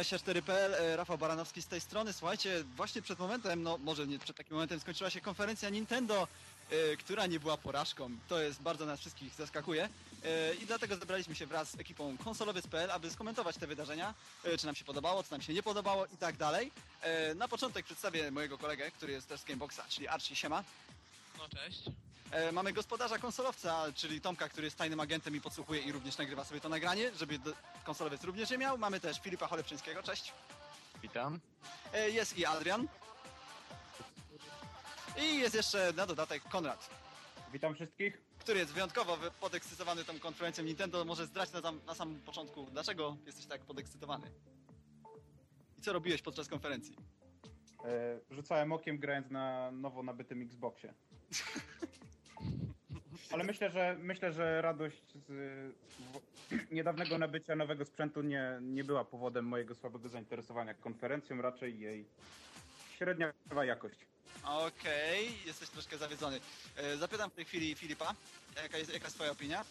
Gamebox24.pl, e, Rafał Baranowski z tej strony. Słuchajcie, właśnie przed momentem, no może nie przed takim momentem skończyła się konferencja Nintendo, e, która nie była porażką. To jest bardzo nas wszystkich zaskakuje. E, I dlatego zebraliśmy się wraz z ekipą konsolowiec.pl, aby skomentować te wydarzenia, czy nam się podobało, co nam się nie podobało i tak dalej. Na początek przedstawię mojego kolegę, który jest też z Gameboxa, czyli Archie Siema. No cześć. E, Mamy gospodarza konsolowca, czyli Tomka, który jest tajnym agentem i podsłuchuje i również nagrywa sobie to nagranie, żeby do- konsolowiec również nie miał. Mamy też Filipa Cholepczyńskiego, cześć. Witam. E, Jest i Adrian. I jest jeszcze na dodatek Konrad, Witam wszystkich. który jest wyjątkowo wy- podekscytowany tą konferencją Nintendo. Może zdrać na, tam, na samym początku, dlaczego jesteś tak podekscytowany? I co robiłeś podczas konferencji? E, rzucałem okiem grając na nowo nabytym Xboxie. Ale myślę, że myślę, że radość z niedawnego nabycia nowego sprzętu nie, nie była powodem mojego słabego zainteresowania konferencją, raczej jej średnia jakość. Okej, jesteś troszkę zawiedzony. E, Zapytam w tej chwili Filipa, jaka jest, jaka jest twoja opinia?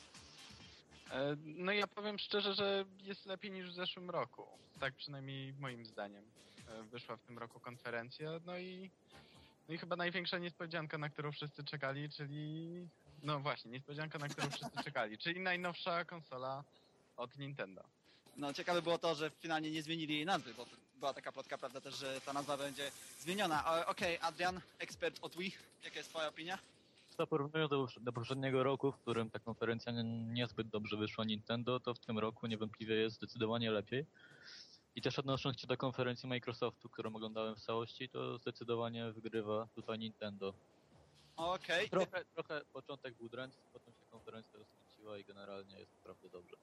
E, No ja powiem szczerze, że jest lepiej niż w zeszłym roku. Tak przynajmniej moim zdaniem. E, Wyszła w tym roku konferencja, no i, no i chyba największa niespodzianka, na którą wszyscy czekali, czyli... No właśnie, niespodzianka, na którą wszyscy czekali, czyli najnowsza konsola od Nintendo. No, ciekawe było to, że finalnie nie zmienili jej nazwy, bo była taka plotka, prawda, też, że ta nazwa będzie zmieniona. Okej, Adrian, ekspert od Wii, jaka jest twoja opinia? To porównując do, do poprzedniego roku, w którym ta konferencja nie- niezbyt dobrze wyszła Nintendo, to w tym roku niewątpliwie jest zdecydowanie lepiej. I też odnosząc się do konferencji Microsoftu, którą oglądałem w całości, to zdecydowanie wygrywa tutaj Nintendo. Okej, Trochę, trochę początek był drętwy, potem się konferencja rozkręciła i generalnie jest naprawdę dobrze.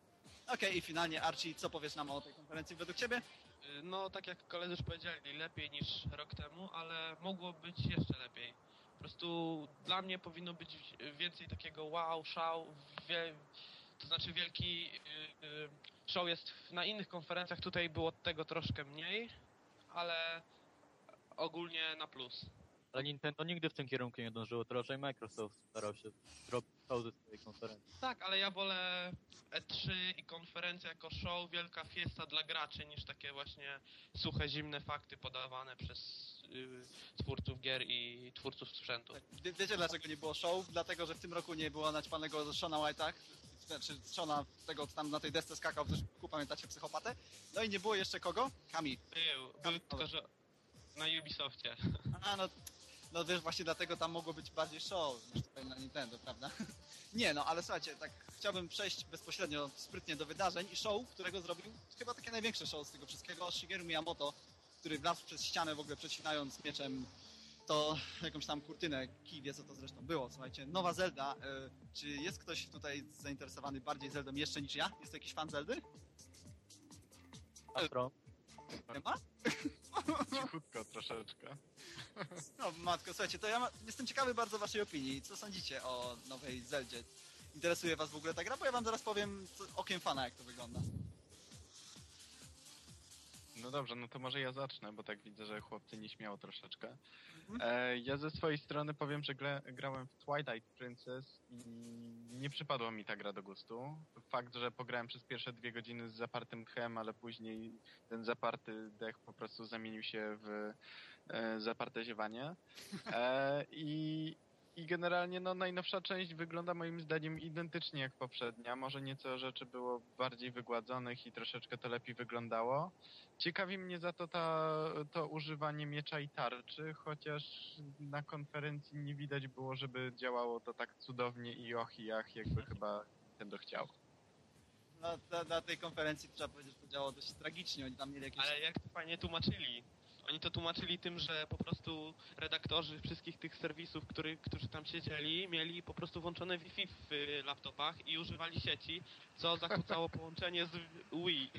okej i finalnie Archie, co powiesz nam o tej konferencji według ciebie? No tak jak koledzy już powiedzieli, lepiej niż rok temu, ale mogło być jeszcze lepiej. Po prostu dla mnie powinno być więcej takiego wow, szał, wie, to znaczy wielki y, y, show jest w- na innych konferencjach, tutaj było tego troszkę mniej, ale ogólnie na plus. Ale Nintendo nigdy w tym kierunku nie dążyło, to raczej Microsoft starał się zrobić show ze swojej konferencji. Tak, ale ja wolę E3 i konferencja jako show, wielka fiesta dla graczy, niż takie właśnie suche, zimne fakty podawane przez y, twórców gier i twórców sprzętu. Wie, wiecie dlaczego nie było show? Dlatego, że w tym roku nie było naćpanego Shona White'a, znaczy Shona tego, co tam na tej desce skakał w zeszłym roku, pamiętacie, psychopatę? No i nie było jeszcze kogo? Kami. Był, był tylko, że na Ubisoftie. A, no, no wiesz, właśnie dlatego tam mogło być bardziej show niż tutaj na Nintendo, prawda? Nie, no, ale słuchajcie, tak chciałbym przejść bezpośrednio, sprytnie do wydarzeń i show, którego zrobił chyba takie największe show z tego wszystkiego, Shigeru Miyamoto, który wlazł przez ścianę w ogóle przecinając mieczem to jakąś tam kurtynę, kij wie co to zresztą było, słuchajcie, nowa Zelda, y, czy jest ktoś tutaj zainteresowany bardziej Zeldą jeszcze niż ja? Jest to jakiś fan Zeldy? Astro, Nie ma? Cichutko troszeczkę. No matko, słuchajcie, to ja ma, jestem ciekawy bardzo waszej opinii. Co sądzicie o nowej Zeldzie? Interesuje was w ogóle ta gra? Bo ja wam zaraz powiem co, okiem fana, jak to wygląda. No dobrze, no to może ja zacznę, bo tak widzę, że chłopcy nie śmiało troszeczkę. E, ja ze swojej strony powiem, że gra, grałem w Twilight Princess i nie przypadła mi ta gra do gustu. Fakt, że pograłem przez pierwsze dwie godziny z zapartym tchem, ale później ten zaparty dech po prostu zamienił się w e, zaparte ziewanie. E, i, I generalnie no, najnowsza część wygląda moim zdaniem identycznie jak poprzednia. Może nieco rzeczy było bardziej wygładzonych i troszeczkę to lepiej wyglądało. Ciekawi mnie za to ta, to używanie miecza i tarczy, chociaż na konferencji nie widać było, żeby działało to tak cudownie i och i ach, jakby chyba Nintendo chciał. Na, na, na tej konferencji trzeba powiedzieć, że to działało dość tragicznie. Oni tam mieli jakieś... Ale jak to fajnie tłumaczyli. Oni to tłumaczyli tym, że po prostu redaktorzy wszystkich tych serwisów, który, którzy tam siedzieli, mieli po prostu włączone Wi-Fi w y, laptopach i używali sieci, co zakłócało połączenie z Wii.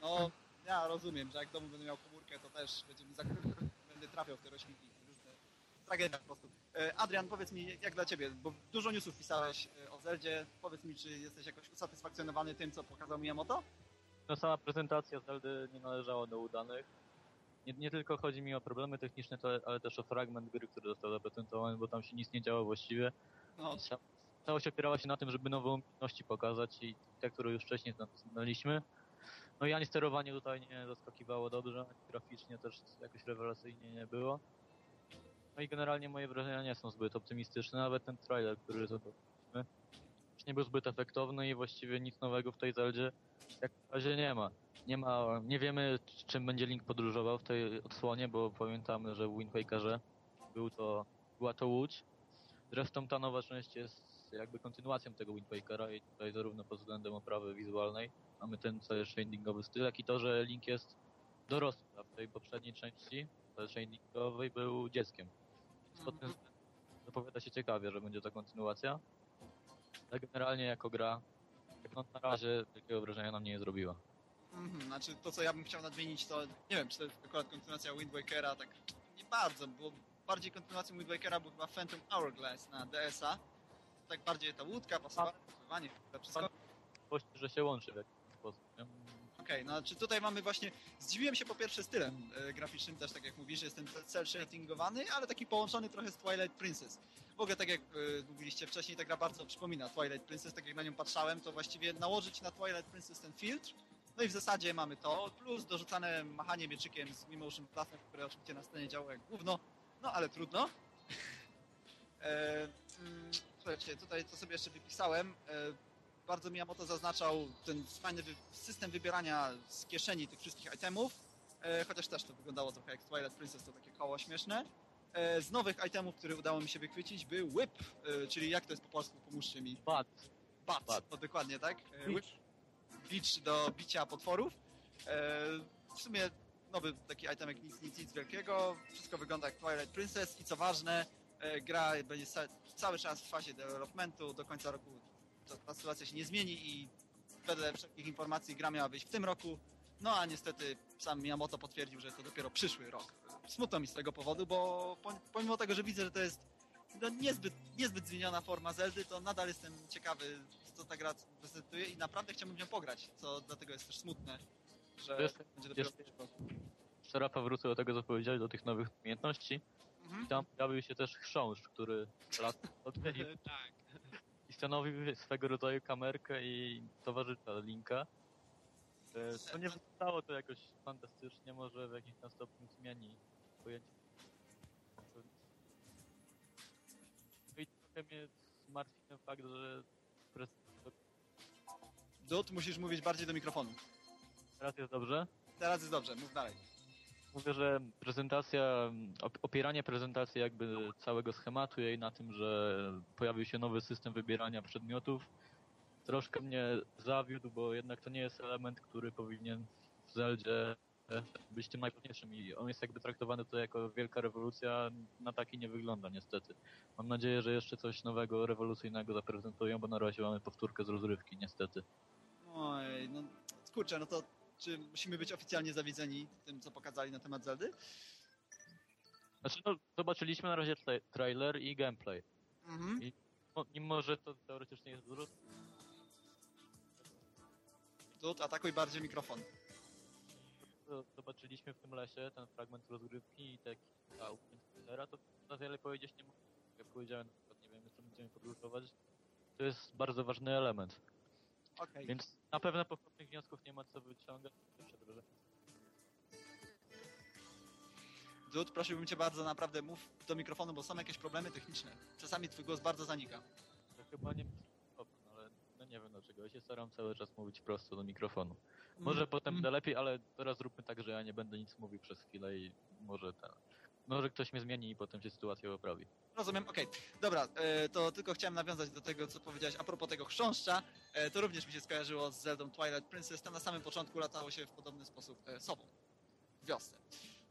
No, ja rozumiem, że jak w domu będę miał komórkę, to też będzie mi zak- będę trafiał w te roślinki. Różne... Tragedia po prostu. E, Adrian, powiedz mi, jak dla ciebie, bo dużo newsów pisałeś e, o Zeldzie. Powiedz mi, czy jesteś jakoś usatysfakcjonowany tym, co pokazał Miyamoto? no sama prezentacja Zeldy nie należała do udanych. Nie, nie tylko chodzi mi o problemy techniczne, ale też o fragment gry, który został zaprezentowany, bo tam się nic nie działo właściwie. No, Ca- Całość opierała się na tym, żeby nowe umiejętności pokazać i te, które już wcześniej zna- znaliśmy. No i ani sterowanie tutaj nie zaskakiwało dobrze, ani graficznie też jakoś rewelacyjnie nie było. No i generalnie moje wrażenia nie są zbyt optymistyczne, nawet ten trailer, który zobaczyliśmy, nie był zbyt efektowny i właściwie nic nowego w tej Zeldzie jak na razie nie ma. Nie ma, nie wiemy czym będzie Link podróżował w tej odsłonie, bo pamiętamy, że w Wind Wakerze był to, była to łódź. Zresztą ta nowa część jest jakby kontynuacją tego Wind Wakera i tutaj zarówno pod względem oprawy wizualnej mamy ten cały shadingowy styl, jak i to, że Link jest dorosły, a w tej poprzedniej części shadingowej był dzieckiem. Więc pod tym Mhm. względem zapowiada się ciekawie, że będzie to kontynuacja. Ale generalnie jako gra, jak no na razie wielkiego wrażenia nam nie zrobiła. Mhm, znaczy to co ja bym chciał nadmienić to, nie wiem czy to jest akurat kontynuacja Wind Wakera, tak nie bardzo, bo bardziej kontynuacją Wind Wakera był chyba Phantom Hourglass na DS-a. Tak bardziej ta łódka, pasowanie, pływanie, wszystko. Że się łączy w jakiś sposób. nie? Okej, no czy tutaj mamy właśnie, zdziwiłem się po pierwsze stylem e, graficznym też, tak jak mówisz, że jest ten cel shadingowany, ale taki połączony trochę z Twilight Princess. W ogóle tak jak e, mówiliście wcześniej, ta gra bardzo przypomina Twilight Princess, tak jak na nią patrzałem, to właściwie nałożyć na Twilight Princess ten filtr, no i w zasadzie mamy to, plus dorzucane machanie mieczykiem z Emotion Plusem, które oczywiście na scenie działało jak gówno, no ale trudno. E, mm, słuchajcie, tutaj to sobie jeszcze wypisałem. E, bardzo Miyamoto zaznaczał ten fajny wy system wybierania z kieszeni tych wszystkich itemów, e, chociaż też to wyglądało trochę jak Twilight Princess, to takie koło śmieszne. E, z nowych itemów, które udało mi się wychwycić, był whip, e, czyli jak to jest po polsku, pomóżcie mi. Bat. Bat, Bat. to dokładnie tak. E, whip, bicz do bicia potworów. W sumie nowy taki itemek, nic, nic, nic wielkiego. Wszystko wygląda jak Twilight Princess i co ważne, gra będzie cały czas w fazie developmentu, do końca roku ta, ta sytuacja się nie zmieni i wedle wszelkich informacji gra miała wyjść w tym roku. No a niestety sam Miyamoto potwierdził, że to dopiero przyszły rok. Smutno mi z tego powodu, bo po- pomimo tego, że widzę, że to jest no, niezbyt, niezbyt zmieniona forma Zeldy, to nadal jestem ciekawy, co ta gra prezentuje i naprawdę chciałbym w nią pograć, co dlatego jest też smutne, że To jest- będzie dopiero jest- w przyszłym roku. Jeszcze Rafa wrócę do tego, co powiedziałeś, do tych nowych umiejętności. Mhm. I tam pojawił się też chrząszcz, który lat i, tak. i stanowił swego rodzaju kamerkę i towarzysza Linka. E, To nie wyglądało to jakoś fantastycznie, może w jakimś tam stopniu pojęcie. No I trochę mnie martwi ten fakt, że Dud, musisz mówić bardziej do mikrofonu. teraz jest dobrze. Teraz jest dobrze, mów dalej. Mówię, że prezentacja, op- opieranie prezentacji jakby całego schematu jej na tym, że pojawił się nowy system wybierania przedmiotów, troszkę mnie zawiódł, bo jednak to nie jest element, który powinien w Zeldzie być tym najważniejszym i on jest jakby traktowany tutaj jako wielka rewolucja, na taki nie wygląda niestety. Mam nadzieję, że jeszcze coś nowego, rewolucyjnego zaprezentują, bo na razie mamy powtórkę z rozrywki niestety. Oj, no kurczę, no to czy musimy być oficjalnie zawiedzeni tym, co pokazali na temat Zeldy? Znaczy no, zobaczyliśmy na razie tra- trailer i gameplay. Mhm. I no, mimo, że to teoretycznie jest dużo, Dud, atakuj bardziej mikrofon. To zobaczyliśmy w tym lesie ten fragment rozgrywki i taki ta trailera, to za wiele powiedzieć nie mogę. Jak powiedziałem, na przykład nie wiemy, co będziemy podróżować. To jest bardzo ważny element. Okej. Więc na pewno pochopnych wniosków nie ma co wyciągać. Dud, prosiłbym cię bardzo, naprawdę mów do mikrofonu, bo są jakieś problemy techniczne. Czasami twój głos bardzo zanika. To chyba nie nie wiem dlaczego. Ja się staram cały czas mówić prosto do mikrofonu. Może potem Mm. lepiej, ale teraz zróbmy tak, że ja nie będę nic mówił przez chwilę i może ten. Może ktoś mnie zmieni i potem się sytuacja poprawi. Rozumiem, okej. Dobra, e, to tylko chciałem nawiązać do tego, co powiedziałeś a propos tego chrząszcza. E, to również mi się skojarzyło z Zeldą Twilight Princess. Tam na samym początku latało się w podobny sposób e, sobą. W wiosce.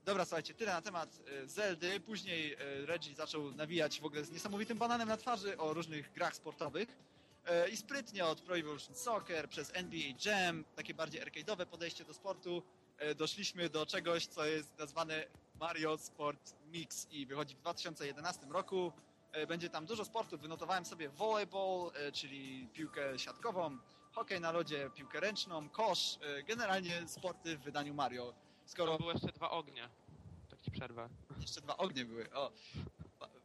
Dobra, słuchajcie, tyle na temat Zeldy. Później Reggie zaczął nawijać w ogóle z niesamowitym bananem na twarzy o różnych grach sportowych. E, I sprytnie od Pro Evolution Soccer przez NBA Jam, takie bardziej arcade'owe podejście do sportu, e, doszliśmy do czegoś, co jest nazwane Mario Sport Mix i wychodzi w 2011 roku. E, Będzie tam dużo sportów. Wynotowałem sobie volleyball, czyli piłkę siatkową, hokej na lodzie, piłkę ręczną, kosz, generalnie sporty w wydaniu Mario. Skoro były jeszcze dwa ognie. Tak ci przerwę. jeszcze dwa ognie były. O,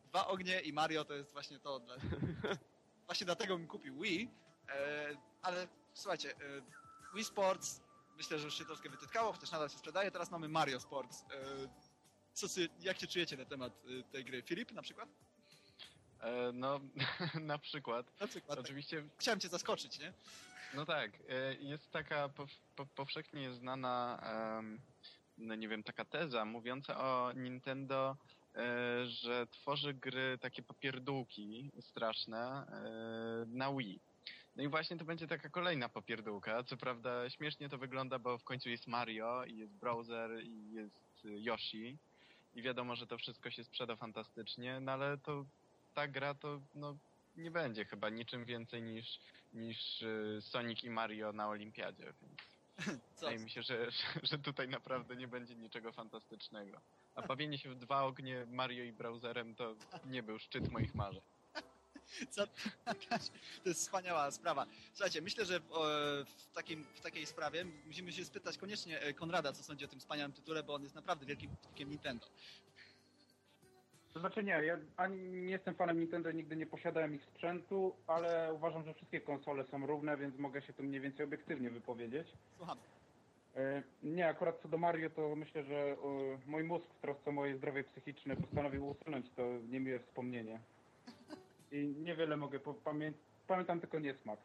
dwa ognie i Mario to jest właśnie to. Dla... Właśnie dlatego bym kupił Wii. E, ale słuchajcie, e, Wii Sports myślę, że już się troszkę wytytkało, chociaż nadal się sprzedaje. Teraz mamy Mario Sports. E, Co jak się czujecie na temat tej gry? Filip na przykład? No, na przykład. Na przykład. Tak. Oczywiście Chciałem cię zaskoczyć, nie? No tak, jest taka pow, po, powszechnie znana, no nie wiem, taka teza mówiąca o Nintendo, że tworzy gry takie popierdółki straszne e, na Wii. No i właśnie to będzie taka kolejna popierdółka. Co prawda śmiesznie to wygląda, bo w końcu jest Mario i jest Browser i jest y, Yoshi i wiadomo, że to wszystko się sprzeda fantastycznie, no ale to ta gra to no, nie będzie chyba niczym więcej niż niż Sonic i Mario na Olimpiadzie, więc Co? wydaje mi się, że, że tutaj naprawdę nie będzie niczego fantastycznego. A bawienie się w dwa ognie Mario i browserem to nie był szczyt moich marzeń. Co? To jest wspaniała sprawa. Słuchajcie, myślę, że w, w, takim, w takiej sprawie musimy się spytać koniecznie e, Konrada, co sądzi o tym wspaniałym tytule, bo on jest naprawdę wielkim fanem Nintendo. To znaczy nie, ja ani nie jestem fanem Nintendo, nigdy nie posiadałem ich sprzętu, ale uważam, że wszystkie konsole są równe, więc mogę się tu mniej więcej obiektywnie wypowiedzieć. Słucham. E, Nie, akurat co do Mario, to myślę, że e, mój mózg w trosce o moje zdrowie psychiczne postanowił usunąć to niemiłe wspomnienie. I niewiele mogę pamiętać. Pamiętam tylko niesmak.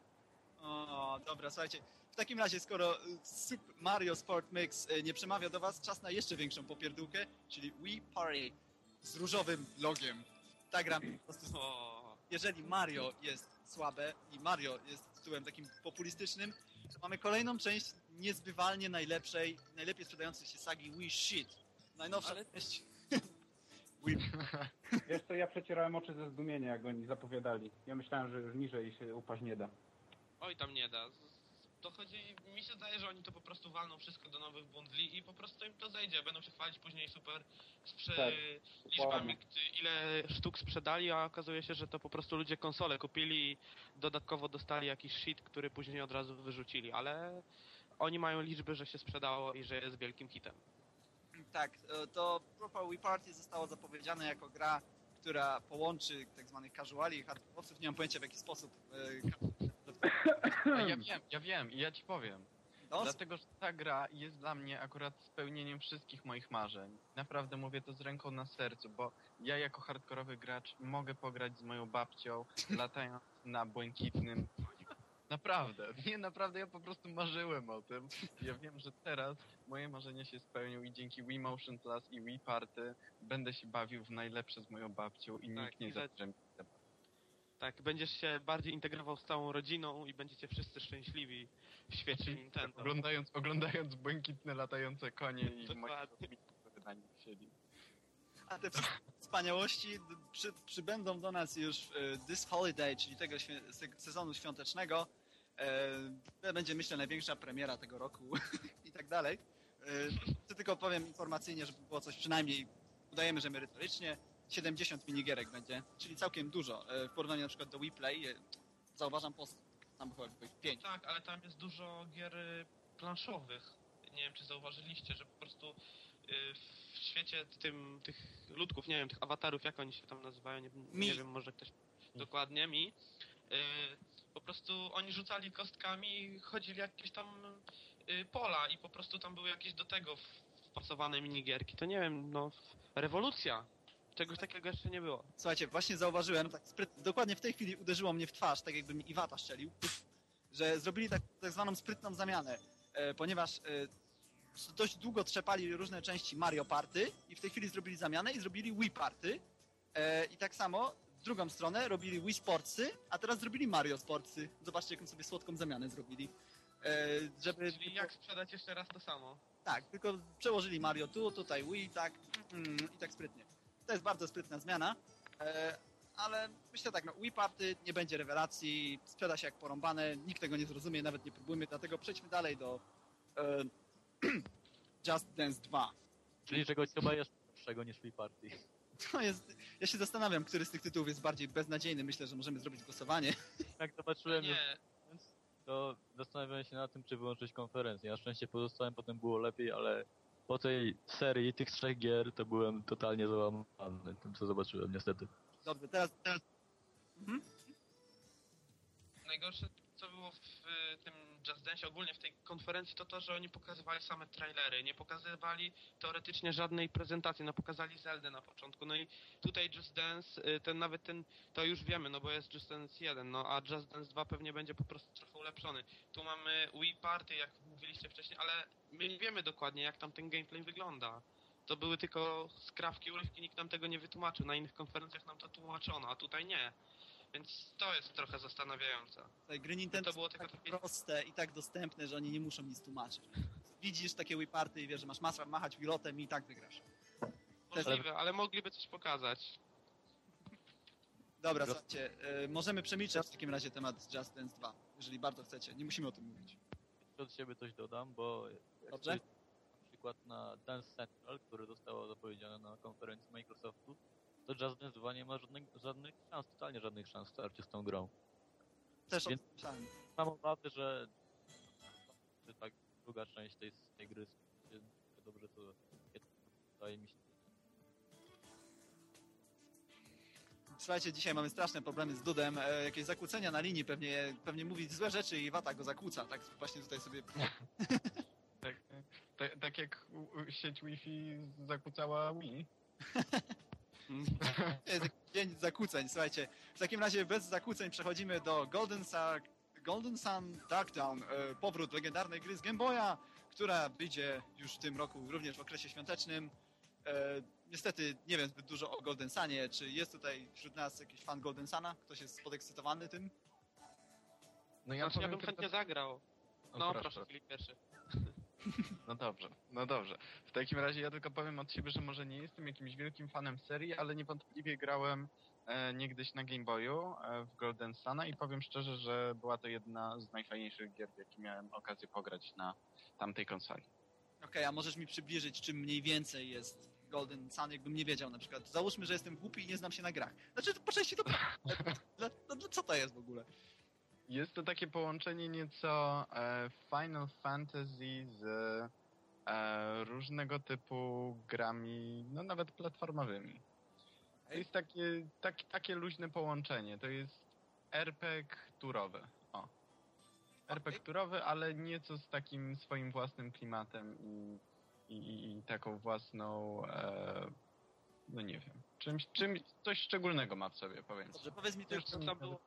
O, dobra, słuchajcie. W takim razie, skoro e, Super Mario Sport Mix nie przemawia do was, czas na jeszcze większą popierdółkę, czyli Wii Party z różowym logiem. Ta gra po prostu jeżeli Mario jest słabe i Mario jest tytułem takim populistycznym, to mamy kolejną część niezbywalnie najlepszej, najlepiej sprzedającej się sagi Wii Shit. Najnowsza Ale- część. Wiesz co, ja przecierałem oczy ze zdumienia, jak oni zapowiadali. Ja myślałem, że już niżej się upaść nie da. oj, tam nie da. Z- To chodzi, mi się zdaje, że oni to po prostu walną wszystko do nowych bundli i po prostu im to zejdzie. Będą się chwalić później super sprze- Tak, liczbami, gdy- ile sztuk sprzedali, a okazuje się, że to po prostu ludzie konsole kupili i dodatkowo dostali jakiś shit, który później od razu wyrzucili, ale oni mają liczby, że się sprzedało i że jest wielkim hitem. Tak, e, to Proper Wii Party zostało zapowiedziane jako gra, która połączy tak zwanych casuali i hardkorowców. Nie mam pojęcia w jaki sposób. e, ja wiem, ja wiem i ja ci powiem. No, Dlatego, że ta gra jest dla mnie akurat spełnieniem wszystkich moich marzeń. Naprawdę mówię to z ręką na sercu, bo ja jako hardkorowy gracz mogę pograć z moją babcią, latając na błękitnym. Naprawdę, nie naprawdę, ja po prostu marzyłem o tym. Ja wiem, że teraz moje marzenia się spełnią i dzięki Wii Motion Plus i Wii Party będę się bawił w najlepsze z moją babcią i Tak, nikt nie i za- zabierze mi. Tak, będziesz się bardziej integrował z całą rodziną i będziecie wszyscy szczęśliwi w świecie Nintendo. Oglądając, oglądając błękitne latające konie i Dokładnie. na nich siedzi. A te wspaniałości przy, przybędą do nas już e, This Holiday, czyli tego sezonu świątecznego. E, to będzie, myślę, największa premiera tego roku i tak dalej. E, to tylko powiem informacyjnie, żeby było coś przynajmniej, udajemy, że merytorycznie, 70 minigierek będzie, czyli całkiem dużo. E, w porównaniu na przykład do Wii Play e, zauważam postęp. Tam chyba ich 5. Tak, ale tam jest dużo gier y, planszowych. Nie wiem, czy zauważyliście, że po prostu y, w świecie tym, tych ludków, nie wiem, tych awatarów, jak oni się tam nazywają, nie, nie wiem, może ktoś dokładnie mi. Po prostu oni rzucali kostkami, chodzili jakieś tam y, pola i po prostu tam były jakieś do tego wpasowane minigierki. To nie wiem, no, rewolucja. Czegoś takiego jeszcze nie było. Słuchajcie, właśnie zauważyłem, tak dokładnie w tej chwili uderzyło mnie w twarz, tak jakby mi Iwata szczelił, że zrobili tak, tak zwaną sprytną zamianę, e, ponieważ e, dość długo trzepali różne części Mario Party i w tej chwili zrobili zamianę i zrobili Wii Party e, i tak samo drugą stronę robili Wii Sportsy, a teraz zrobili Mario Sportsy. Zobaczcie, jaką sobie słodką zamianę zrobili. E, żeby Czyli jak sprzedać jeszcze raz to samo. tak, tylko przełożyli Mario tu, tutaj Wii, tak mm, i tak sprytnie. To jest bardzo sprytna zmiana, e, ale myślę tak, no Wii Party nie będzie rewelacji, sprzeda się jak porąbane, nikt tego nie zrozumie, nawet nie próbujmy, dlatego przejdźmy dalej do e, Just Dance 2. Czyli czegoś chyba jeszcze lepszego niż Wii Party. To jest, ja się zastanawiam, który z tych tytułów jest bardziej beznadziejny, myślę, że możemy zrobić głosowanie. Jak zobaczyłem, Nie, to zastanawiałem się nad tym, czy wyłączyć konferencję. Na szczęście pozostałem, potem było lepiej, ale po tej serii tych trzech gier to byłem totalnie załamany tym, co zobaczyłem, niestety. Dobrze, teraz, teraz mhm. najgorsze co było w tym Just Dance, ogólnie w tej konferencji, to to, że oni pokazywali same trailery, nie pokazywali teoretycznie żadnej prezentacji, no pokazali Zeldę na początku, no i tutaj Just Dance, y, ten nawet ten, to już wiemy, no bo jest Just Dance 1, no a Just Dance 2 pewnie będzie po prostu trochę ulepszony. Tu mamy Wii Party, jak mówiliście wcześniej, ale my nie wiemy dokładnie, jak tam ten gameplay wygląda. To były tylko skrawki, urywki, nikt nam tego nie wytłumaczył. Na innych konferencjach nam to tłumaczono, a tutaj nie. Więc to jest trochę zastanawiające. Tutaj gry Nintendo To było są tylko tak takie- proste i tak dostępne, że oni nie muszą nic tłumaczyć. Widzisz takie Wii Party i wiesz, że masz masę machać pilotem i tak wygrasz. Możliwe, ale mogliby coś pokazać. Dobra, słuchajcie, y, możemy przemilczeć w takim razie temat Just Dance 2, jeżeli bardzo chcecie. Nie musimy o tym mówić. Od siebie coś dodam, bo Dobrze. na przykład na Dance Central, który zostało zapowiedziane na konferencji Microsoftu, to Dance 2 nie ma żadnych, żadnych szans, totalnie żadnych szans w starcie z tą grą. Też Więc-. Mam obawy, że tak druga część tej, tej gry się dobrze to wydaje mi się. Słuchajcie, dzisiaj mamy straszne problemy z Dudem, e, jakieś zakłócenia na linii, pewnie, pewnie mówi złe rzeczy i Wata go zakłóca, tak właśnie tutaj sobie... Tak, tak, tak jak sieć Wi-Fi zakłócała Wii. jest jakiś dzień zakłóceń, słuchajcie. W takim razie bez zakłóceń przechodzimy do Golden, Sa Golden Sun Darktown, e, powrót legendarnej gry z Game Boya, która wyjdzie już w tym roku, również w okresie świątecznym. E, niestety nie wiem zbyt dużo o Golden Sunie. Czy jest tutaj wśród nas jakiś fan Golden Suna? Ktoś jest podekscytowany tym? No Ja, znaczy, ja bym chętnie zagrał. O, No proszę. proszę, Filip pierwszy. No dobrze, no dobrze. W takim razie ja tylko powiem od siebie, że może nie jestem jakimś wielkim fanem serii, ale niewątpliwie grałem e, niegdyś na Game Boyu e, w Golden Suna i powiem szczerze, że była to jedna z najfajniejszych gier, jakie miałem okazję pograć na tamtej konsoli. Okej, a możesz mi przybliżyć, czym mniej więcej jest Golden Sun, jakbym nie wiedział na przykład. Załóżmy, że jestem głupi i nie znam się na grach. Znaczy, po części to prawda. No, no, co to jest w ogóle? Jest to takie połączenie nieco e, Final Fantasy z e, różnego typu grami, no nawet platformowymi. To jest takie, tak, takie luźne połączenie. To jest RPG turowy. O. RPG turowy, ale nieco z takim swoim własnym klimatem i, i, i, taką własną, e, no nie wiem, czymś, czymś, coś szczególnego ma w sobie, powiem. Dobrze, powiedz mi tam, tam było,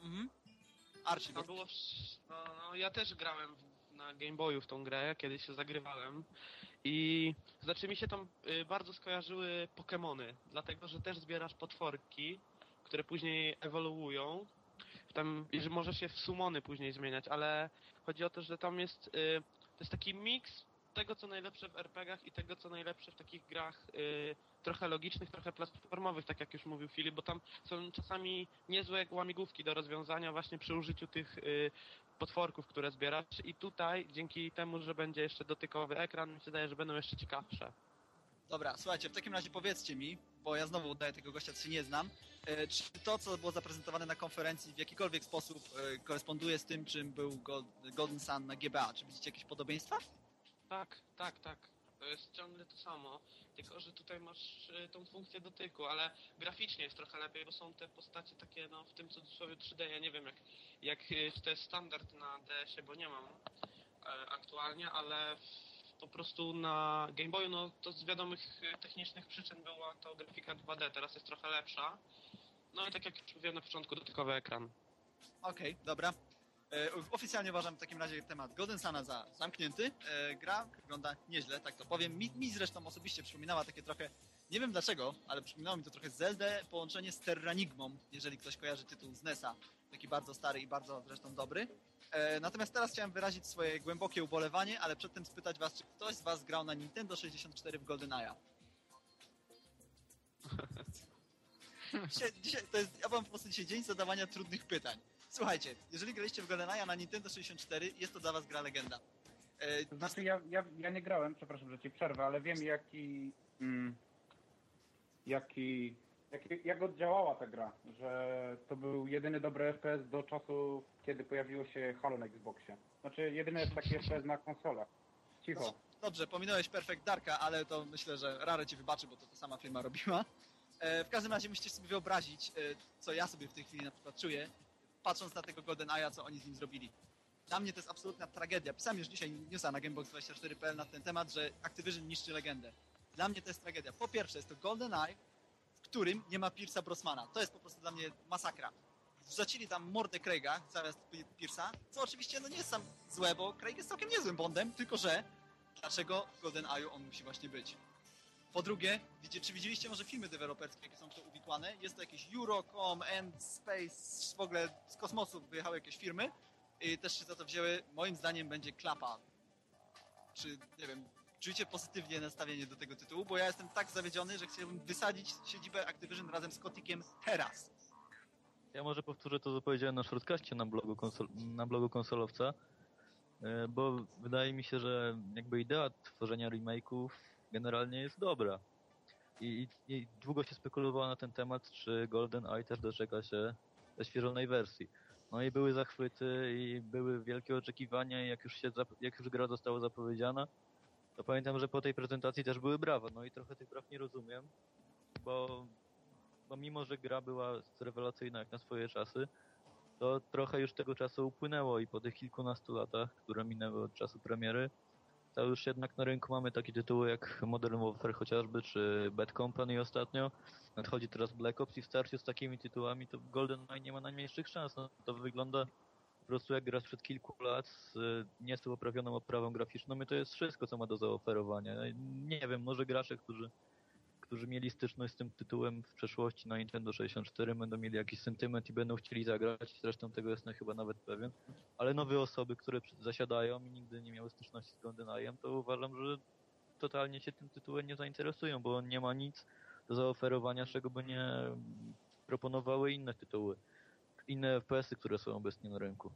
Mhm. Archie, tam bo... było wsz- no, no, ja też grałem w, na Game Boyu w tą grę, kiedyś się zagrywałem i znaczy mi się tam y, bardzo skojarzyły Pokémony, dlatego że też zbierasz potworki, które później ewoluują. Tam, i że możesz je w sumony później zmieniać, ale chodzi o to, że tam jest, y, to jest taki miks tego, co najlepsze w RPG-ach i tego, co najlepsze w takich grach y, trochę logicznych, trochę platformowych, tak jak już mówił Filip, bo tam są czasami niezłe łamigłówki do rozwiązania właśnie przy użyciu tych y, potworków, które zbierasz i tutaj dzięki temu, że będzie jeszcze dotykowy ekran, mi się wydaje, że będą jeszcze ciekawsze. Dobra, słuchajcie, w takim razie powiedzcie mi, bo ja znowu udaję tego gościa, się nie znam, e, czy to, co było zaprezentowane na konferencji w jakikolwiek sposób e, koresponduje z tym, czym był Go- Golden Sun na GBA? Czy widzicie jakieś podobieństwa? Tak, tak, tak. To jest ciągle to samo, tylko że tutaj masz y, tą funkcję dotyku, ale graficznie jest trochę lepiej, bo są te postacie takie, no w tym cudzysłowie 3D, ja nie wiem jak, jak y, to jest standard na DS-ie, bo nie mam e, aktualnie, ale po prostu na Game Boyu, no to z wiadomych y, technicznych przyczyn była to grafika 2D, teraz jest trochę lepsza. No i tak jak już mówiłem na początku, dotykowy ekran. Okej, dobra. E, oficjalnie uważam w takim razie temat Golden Suna za zamknięty. E, gra wygląda nieźle, tak to powiem. Mi, mi zresztą osobiście przypominała takie trochę, nie wiem dlaczego, ale przypominało mi to trochę Zeldę, połączenie z Terranigmą, jeżeli ktoś kojarzy tytuł z NES-a. Taki bardzo stary i bardzo zresztą dobry. E, natomiast teraz chciałem wyrazić swoje głębokie ubolewanie, ale przedtem spytać was, czy ktoś z was grał na Nintendo 64 w GoldenEye? Dzisiaj, dzisiaj, to jest, ja mam po prostu dzisiaj dzień zadawania trudnych pytań. Słuchajcie, jeżeli graliście w GoldenEye na Nintendo 64, jest to dla was gra legenda. E, To znaczy ja, ja, ja nie grałem, przepraszam, że ci przerwę, ale wiem jaki, mm, jaki, jaki, jak oddziałała ta gra, że to był jedyny dobry FPS do czasu, kiedy pojawiło się Halo na Xboxie. Znaczy jedyny taki FPS na konsolach. Cicho. Dobrze, pominąłeś Perfect Darka, ale to myślę, że Rare ci wybaczy, bo to ta sama firma robiła. E, w każdym razie musicie sobie wyobrazić, e, co ja sobie w tej chwili na przykład czuję, patrząc na tego GoldenEye'a, co oni z nim zrobili. Dla mnie to jest absolutna tragedia. Pisałem już dzisiaj newsa na Gamebox24.pl na ten temat, że Activision niszczy legendę. Dla mnie to jest tragedia. Po pierwsze jest to GoldenEye, w którym nie ma Pierce'a Brosmana. To jest po prostu dla mnie masakra. Wrzucili tam mordę Craiga zamiast Pi- Pierce'a, co oczywiście no nie jest sam złe, bo Craig jest całkiem niezłym Bondem, tylko że dlaczego w GoldenEye'u on musi właśnie być? Po drugie, widzicie, czy widzieliście może filmy deweloperskie, jakie są w to uwikłane? Jest to jakieś Eurocom, End Space, w ogóle z kosmosu wyjechały jakieś firmy i też się za to wzięły. Moim zdaniem będzie klapa. Czy, nie wiem, czujecie pozytywnie nastawienie do tego tytułu? Bo ja jestem tak zawiedziony, że chciałbym wysadzić siedzibę Activision razem z Kotikiem teraz. Ja może powtórzę to, co powiedziałem na shortcaście na blogu, konsol, na blogu konsolowca, e, bo wydaje mi się, że jakby idea tworzenia remake'ów generalnie jest dobra. I, i, I długo się spekulowało na ten temat, czy GoldenEye też doczeka się zaświeżonej wersji. No i były zachwyty i były wielkie oczekiwania i jak już, się, jak już gra została zapowiedziana, to pamiętam, że po tej prezentacji też były brawa. No i trochę tych braw nie rozumiem, bo bo mimo, że gra była rewelacyjna jak na swoje czasy, to trochę już tego czasu upłynęło i po tych kilkunastu latach, które minęły od czasu premiery, to już jednak na rynku mamy takie tytuły jak Modern Warfare chociażby, czy Bad Company ostatnio. Nadchodzi teraz Black Ops i w starciu z takimi tytułami to GoldenEye nie ma najmniejszych szans. No, to wygląda po prostu jak gra sprzed kilku lat z y, nieco poprawioną oprawą graficzną i to jest wszystko, co ma do zaoferowania. Nie wiem, może gracze, którzy którzy mieli styczność z tym tytułem w przeszłości na Nintendo 64 będą mieli jakiś sentyment i będą chcieli zagrać, zresztą tego jestem chyba nawet pewien, ale nowe osoby, które zasiadają i nigdy nie miały styczności z GoldenEye'em, to uważam, że totalnie się tym tytułem nie zainteresują, bo on nie ma nic do zaoferowania, czego by nie proponowały inne tytuły, inne FPS-y, które są obecnie na rynku.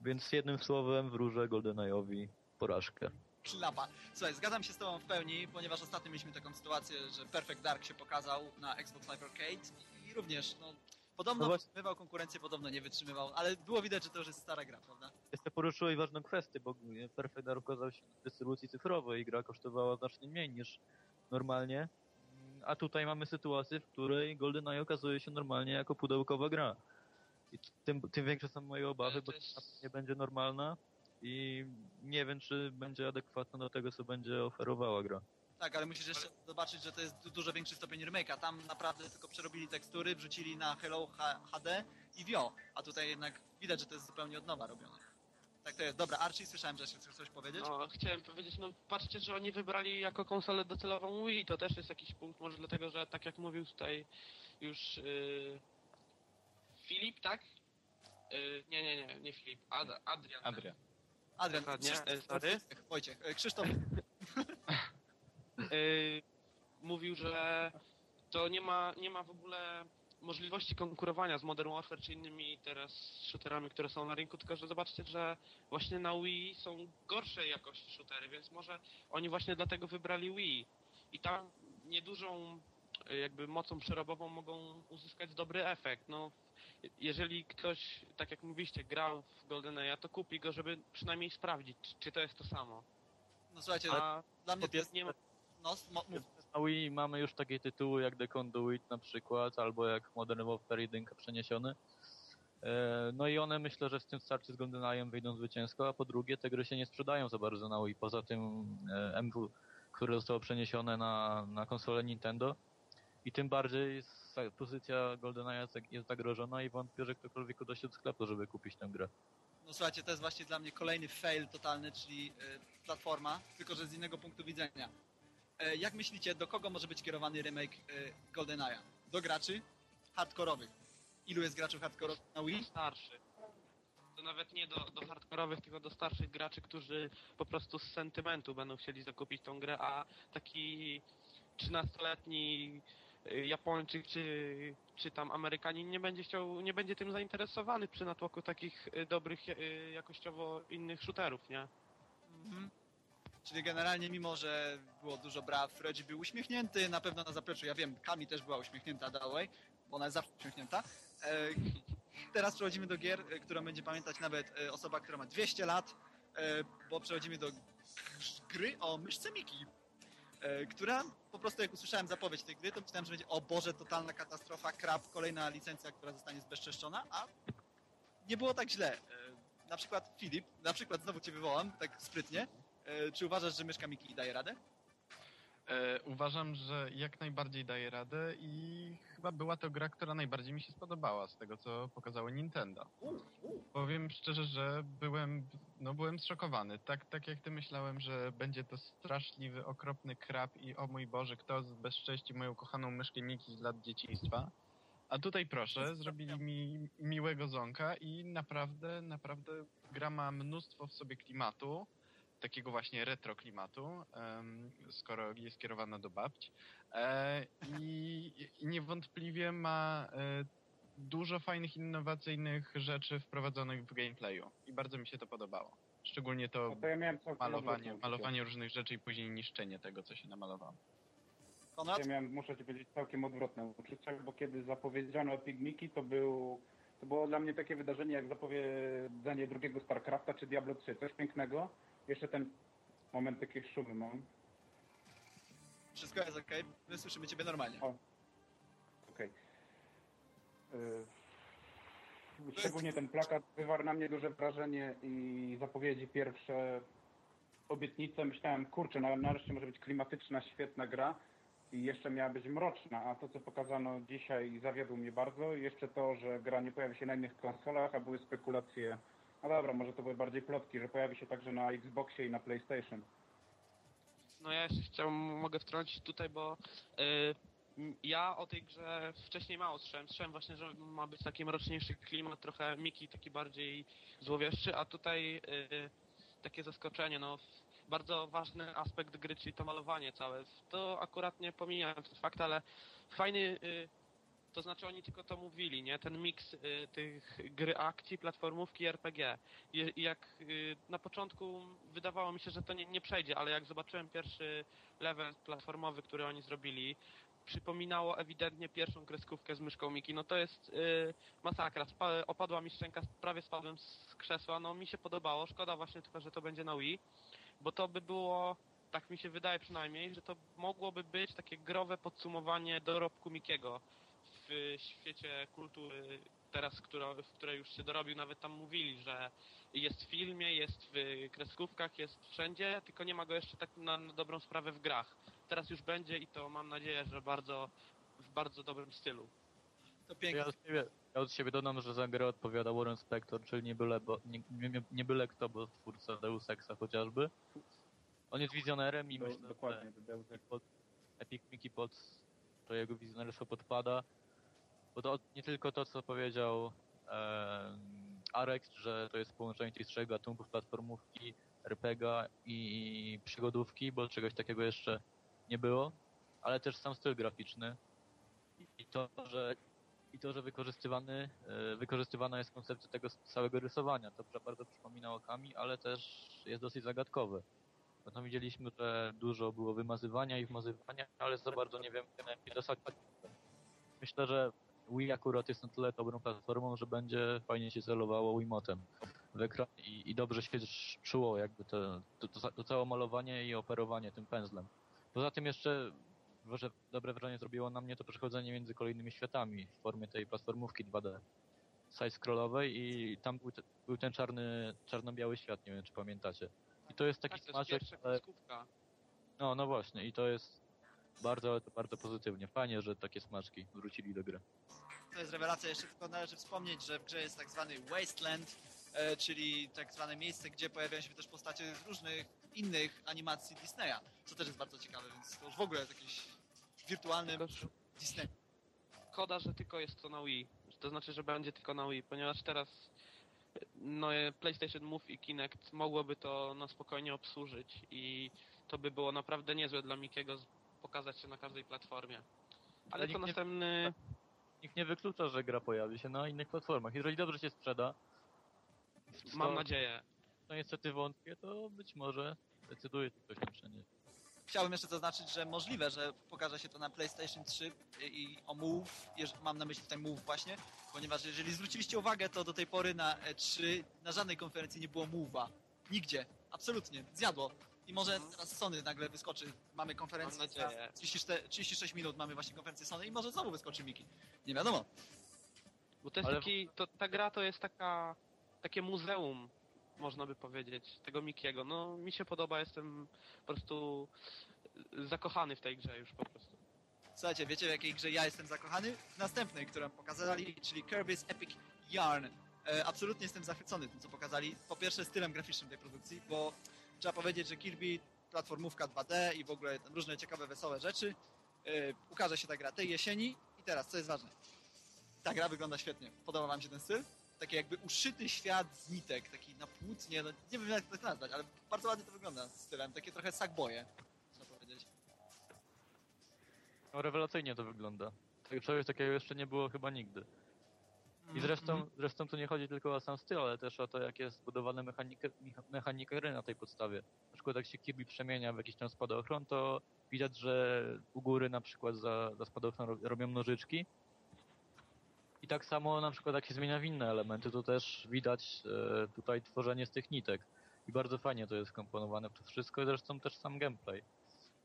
Więc jednym słowem wróżę GoldenEye'owi porażkę. Klapa. Słuchaj, zgadzam się z tobą w pełni, ponieważ ostatnio mieliśmy taką sytuację, że Perfect Dark się pokazał na Xbox Live Arcade i również, no, podobno No wytrzymywał konkurencję, podobno nie wytrzymywał, ale było widać, że to już jest stara gra, prawda? Jeszcze poruszyłeś ważną kwestię, bo Perfect Dark okazał się w dystrybucji cyfrowej i gra kosztowała znacznie mniej niż normalnie. Mm, A tutaj mamy sytuację, w której GoldenEye okazuje się normalnie jako pudełkowa gra. I tym, tym większe są moje obawy, bo jest- nie będzie normalna i nie wiem, czy będzie adekwatna do tego, co będzie oferowała gra. Tak, ale musisz jeszcze zobaczyć, że to jest du- dużo większy stopień remake'a. Tam naprawdę tylko przerobili tekstury, wrzucili na Hello H- HD i wio. A tutaj jednak widać, że to jest zupełnie od nowa robione. Tak to jest. Dobra, Archie, słyszałem, że chcesz coś powiedzieć? No, chciałem powiedzieć, no patrzcie, że oni wybrali jako konsolę docelową Wii, to też jest jakiś punkt, może dlatego, że tak jak mówił tutaj już yy, Filip, tak? Yy, nie, nie, nie, nie Filip, Ad, Adrian. Adrian. Adrian, Dokładnie, Krzysztof, e, sorry. Wojciech, e, Krzysztof, Yy, mówił, że to nie ma, nie ma w ogóle możliwości konkurowania z Modern Warfare czy innymi teraz shooterami, które są na rynku, tylko że zobaczcie, że właśnie na Wii są gorszej jakości shootery, więc może oni właśnie dlatego wybrali Wii. I tam niedużą jakby mocą przerobową mogą uzyskać dobry efekt. No, jeżeli ktoś, tak jak mówiliście, grał w GoldenEye, to kupi go, żeby przynajmniej sprawdzić, czy- czy to jest to samo. no słuchajcie, A dla mnie to jest... nie ma, No, mów. Na Wii mamy już takie tytuły jak The Conduit na przykład, albo jak Modern Warfare 1 przeniesiony. E, No i one myślę, że w tym starciu z GoldenEye'em wyjdą zwycięsko, a po drugie te gry się nie sprzedają za bardzo na Wii. Poza tym e, MW, które zostało przeniesione na, na konsolę Nintendo i tym bardziej pozycja GoldenEye'a jest- jest zagrożona i wątpię, że ktokolwiek uda się do sklepu, żeby kupić tę grę. No słuchajcie, to jest właśnie dla mnie kolejny fail totalny, czyli e, platforma, tylko że z innego punktu widzenia. E, jak myślicie, do kogo może być kierowany remake GoldenEye'a? Do graczy hardkorowych. Ilu jest graczów hardkorowych na Wii? starszych. To nawet nie do, do hardkorowych, tylko do starszych graczy, którzy po prostu z sentymentu będą chcieli zakupić tą grę, a taki 13-letni y, Japończyk czy, czy tam Amerykanin nie będzie chciał, nie będzie tym zainteresowany przy natłoku takich y, dobrych y, jakościowo innych shooterów, nie? Mhm. Czyli generalnie mimo, że było dużo braw, Reggie był uśmiechnięty, na pewno na zapleczu, ja wiem, Kami też była uśmiechnięta dalej, bo ona jest zawsze uśmiechnięta. E, teraz przechodzimy do gier, e, którą będzie pamiętać nawet e, osoba, która ma 200 lat, bo przechodzimy do gry o myszce Miki, która po prostu jak usłyszałem zapowiedź tej gry, to myślałem, że będzie o Boże, totalna katastrofa, krab, kolejna licencja, która zostanie zbezczeszczona, a nie było tak źle. E, na przykład Filip, na przykład znowu cię wywołam, tak sprytnie. E, czy uważasz, że myszka Miki daje radę? E, uważam, że jak najbardziej daje radę i chyba była to gra, która najbardziej mi się spodobała z tego, co pokazało Nintendo. Powiem szczerze, że byłem, no byłem zszokowany. Tak, tak jak ty myślałem, że będzie to straszliwy, okropny krab i o mój Boże, kto bezcześci moją kochaną myszkę Miki z lat dzieciństwa. A tutaj proszę, zrobili mi miłego zonka i naprawdę, naprawdę gra ma mnóstwo w sobie klimatu takiego właśnie retro klimatu, skoro jest kierowana do babci. E, i, I niewątpliwie ma e, dużo fajnych, innowacyjnych rzeczy wprowadzonych w gameplayu. I bardzo mi się to podobało. Szczególnie to No to ja malowanie, malowanie różnych rzeczy i później niszczenie tego, co się namalowało. Konrad? Ja miałem, muszę ci powiedzieć, całkiem odwrotne uczucia, bo kiedy zapowiedziano Pigmiki, to był to było dla mnie takie wydarzenie jak zapowiedzenie drugiego StarCrafta czy Diablo 3. Coś pięknego. Jeszcze ten moment jakieś szumy mam. Wszystko jest okej, my słyszymy ciebie normalnie. O. Y, Szczególnie ten plakat wywarł na mnie duże wrażenie i zapowiedzi pierwsze obietnice. Myślałem, kurczę, na- nareszcie może być klimatyczna, świetna gra i jeszcze miała być mroczna, a to co pokazano dzisiaj zawiodło mnie bardzo. Jeszcze to, że gra nie pojawi się na innych konsolach, a były spekulacje, no dobra, może to były bardziej plotki, że pojawi się także na Xboxie i na PlayStation. No ja jeszcze chciałem, mogę wtrącić tutaj, bo y, m, ja o tej grze wcześniej mało słyszałem. Słyszałem właśnie, że ma być taki mroczniejszy klimat, trochę Miki taki bardziej złowieszczy, a tutaj y, takie zaskoczenie, no bardzo ważny aspekt gry, czyli to malowanie całe. To akurat nie pomijałem ten fakt, ale fajny, y, to znaczy oni tylko to mówili, nie? Ten miks y, tych gry akcji, platformówki RPG. I jak y, na początku wydawało mi się, że to nie, nie przejdzie, ale jak zobaczyłem pierwszy level platformowy, który oni zrobili, przypominało ewidentnie pierwszą kreskówkę z myszką Miki. No to jest y, masakra. Spa, opadła mi szczęka, prawie spadłem z krzesła. No mi się podobało. Szkoda właśnie tylko, że to będzie na Wii, bo to by było, tak mi się wydaje przynajmniej, że to mogłoby być takie growe podsumowanie dorobku Mikiego w świecie kultury teraz, która, w której już się dorobił, nawet tam mówili, że jest w filmie, jest w kreskówkach, jest wszędzie, tylko nie ma go jeszcze tak na, na dobrą sprawę w grach. Teraz już będzie i to mam nadzieję, że bardzo w bardzo dobrym stylu. To Ja pięknie. od, siebie, ja od siebie dodam, że za grę odpowiada Warren Spector, czyli nie byle, bo, nie, nie, nie byle kto, bo twórca Deus Exa chociażby. On jest wizjonerem i Do, myślę, dokładnie. że to Deus Ex. pod Epic Mickey pod to jego wizjonerstwo podpada. Bo to nie tylko to, co powiedział em, Arex, że to jest połączenie tych trzech gatunków platformówki, RPGa i przygodówki, bo czegoś takiego jeszcze nie było, ale też sam styl graficzny i to, że i to, że wykorzystywany, e, wykorzystywana jest koncepcja tego całego rysowania. To bardzo przypomina okami, ale też jest dosyć zagadkowe. Bo tam widzieliśmy, że dużo było wymazywania i wmazywania, ale za bardzo nie wiem, na jakiej zasadzie. Myślę, że Wii akurat jest na tyle dobrą platformą, że będzie fajnie się celowało Wiimotem w ekran i, i dobrze się czuło jakby to, to, to, to całe malowanie i operowanie tym pędzlem. Poza tym jeszcze że dobre wrażenie zrobiło na mnie to przechodzenie między kolejnymi światami w formie tej platformówki 2D side-scrollowej i tam był, te, był ten czarny, czarno-biały świat, nie wiem czy pamiętacie. I to jest taki tak, to jest smaczek, pierwsza ale, no, no właśnie i to jest bardzo, ale to bardzo pozytywnie. Fajnie, że takie smaczki wrócili do gry. To jest rewelacja. Jeszcze tylko należy wspomnieć, że w grze jest tak zwany Wasteland, e, czyli tak zwane miejsce, gdzie pojawiają się też postacie z różnych innych animacji Disneya, co też jest bardzo ciekawe, więc to już w ogóle jest jakiś wirtualny Disney. Szkoda, że tylko jest to na Wii. To znaczy, że będzie tylko na Wii, ponieważ teraz no, e, PlayStation Move i Kinect mogłoby to na spokojnie obsłużyć i to by było naprawdę niezłe dla Mikiego pokazać się na każdej platformie. Ale to nie- następny... Nikt nie wyklucza, że gra pojawi się na innych platformach. Jeżeli dobrze się sprzeda, w Mam nadzieję. To niestety wątpię, to być może decyduje się ktoś na przenieść. Chciałbym jeszcze zaznaczyć, że możliwe, że pokaże się to na PlayStation 3 i o Move, mam na myśli tutaj Move właśnie, ponieważ jeżeli zwróciliście uwagę, to do tej pory na E3 na żadnej konferencji nie było Move'a. Nigdzie. Absolutnie. Zjadło. I może teraz Sony nagle wyskoczy. Mamy konferencję. Mam nadzieję. za 34, 36 minut mamy właśnie konferencję Sony i może znowu wyskoczy Miki. Nie wiadomo. Bo to jest Ale- taki... To, ta gra to jest taka... Takie muzeum można by powiedzieć, tego Mikiego. No, mi się podoba, jestem po prostu zakochany w tej grze już po prostu. Słuchajcie, wiecie w jakiej grze ja jestem zakochany? W następnej, którą pokazali, czyli Kirby's Epic Yarn. E, absolutnie jestem zachwycony tym, co pokazali. Po pierwsze stylem graficznym tej produkcji, bo trzeba powiedzieć, że Kirby, platformówka 2D i w ogóle różne ciekawe, wesołe rzeczy. E, ukaże się ta gra tej jesieni i teraz, co jest ważne. Ta gra wygląda świetnie. Podoba wam się ten styl? Taki jakby uszyty świat z nitek, taki na płótnie, no, nie wiem jak to nazwać, ale bardzo ładnie to wygląda stylem. Takie trochę sackboye, trzeba powiedzieć. No, rewelacyjnie to wygląda. Tak- Czegoś takiego jeszcze nie było chyba nigdy. I zresztą, Mhm. zresztą tu nie chodzi tylko o sam styl, ale też o to, jak jest zbudowana mechanika, mecha- mechanika gry na tej podstawie. Na przykład jak się Kirby przemienia w jakiś tam spadochron, to widać, że u góry na przykład za, za spadochron ro- robią nożyczki. I tak samo na przykład jak się zmienia w inne elementy, to też widać e, tutaj tworzenie z tych nitek. I bardzo fajnie to jest skomponowane przez wszystko, i zresztą też sam gameplay.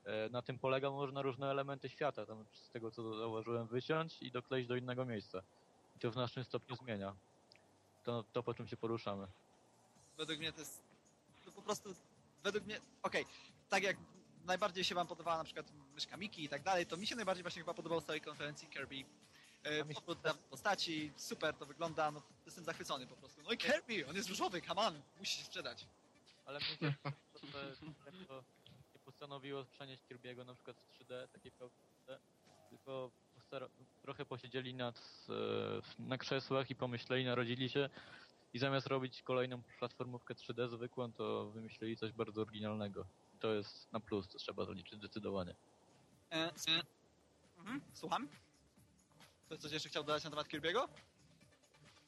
E, na tym polega można różne elementy świata, tam z tego co zauważyłem, wyciąć i dokleić do innego miejsca. I to w znacznym stopniu zmienia to, to po czym się poruszamy. według mnie to jest no po prostu, według mnie, okej, tak jak najbardziej się wam podobała na przykład myszka Miki i tak dalej, to mi się najbardziej właśnie chyba podobał z całej konferencji Kirby. E, powrót na postaci, super to wygląda, no jestem zachwycony po prostu. No i Kirby, on jest różowy, come on, musi się sprzedać. Ale mnie też to, nie postanowiło przenieść Kirby'ego na przykład w 3D, takie prawdziwe, tylko trochę posiedzieli nad, e, na krzesłach i pomyśleli, narodzili się i zamiast robić kolejną platformówkę 3D zwykłą, to wymyślili coś bardzo oryginalnego. To jest na plus, to trzeba zaliczyć zdecydowanie. E, s- mhm, słucham? Ktoś coś jeszcze chciał dodać na temat Kirby'ego?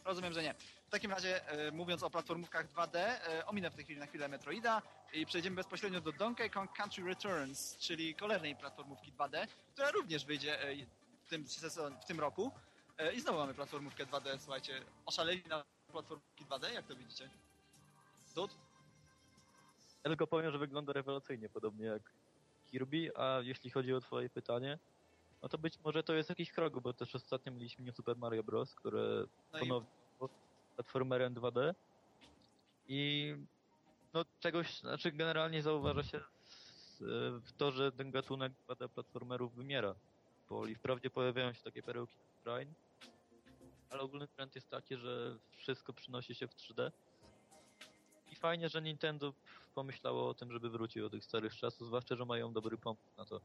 Rozumiem, że nie. W takim razie, e, mówiąc o platformówkach 2D, e, ominę w tej chwili na chwilę Metroida i przejdziemy bezpośrednio do Donkey Kong Country Returns, czyli kolejnej platformówki 2D, która również wyjdzie e, w tym, sezon, w tym roku. E, I znowu mamy platformówkę 2D, słuchajcie, oszaleli na platformówki 2D, jak to widzicie? Dud? Ja tylko powiem, że wygląda rewelacyjnie, podobnie jak Kirby, a jeśli chodzi o twoje pytanie, no to być może to jest jakiś krok, bo też ostatnio mieliśmy New Super Mario Bros., które No i ponownie było platformerem 2D i no czegoś, znaczy generalnie zauważa się w, w to, że ten gatunek 2D platformerów wymiera, bo i wprawdzie pojawiają się takie perełki Trine, ale ogólny trend jest taki, że wszystko przynosi się w 3D i fajnie, że Nintendo pomyślało o tym, żeby wrócić do tych starych czasów, zwłaszcza, że mają dobry pomysł na to.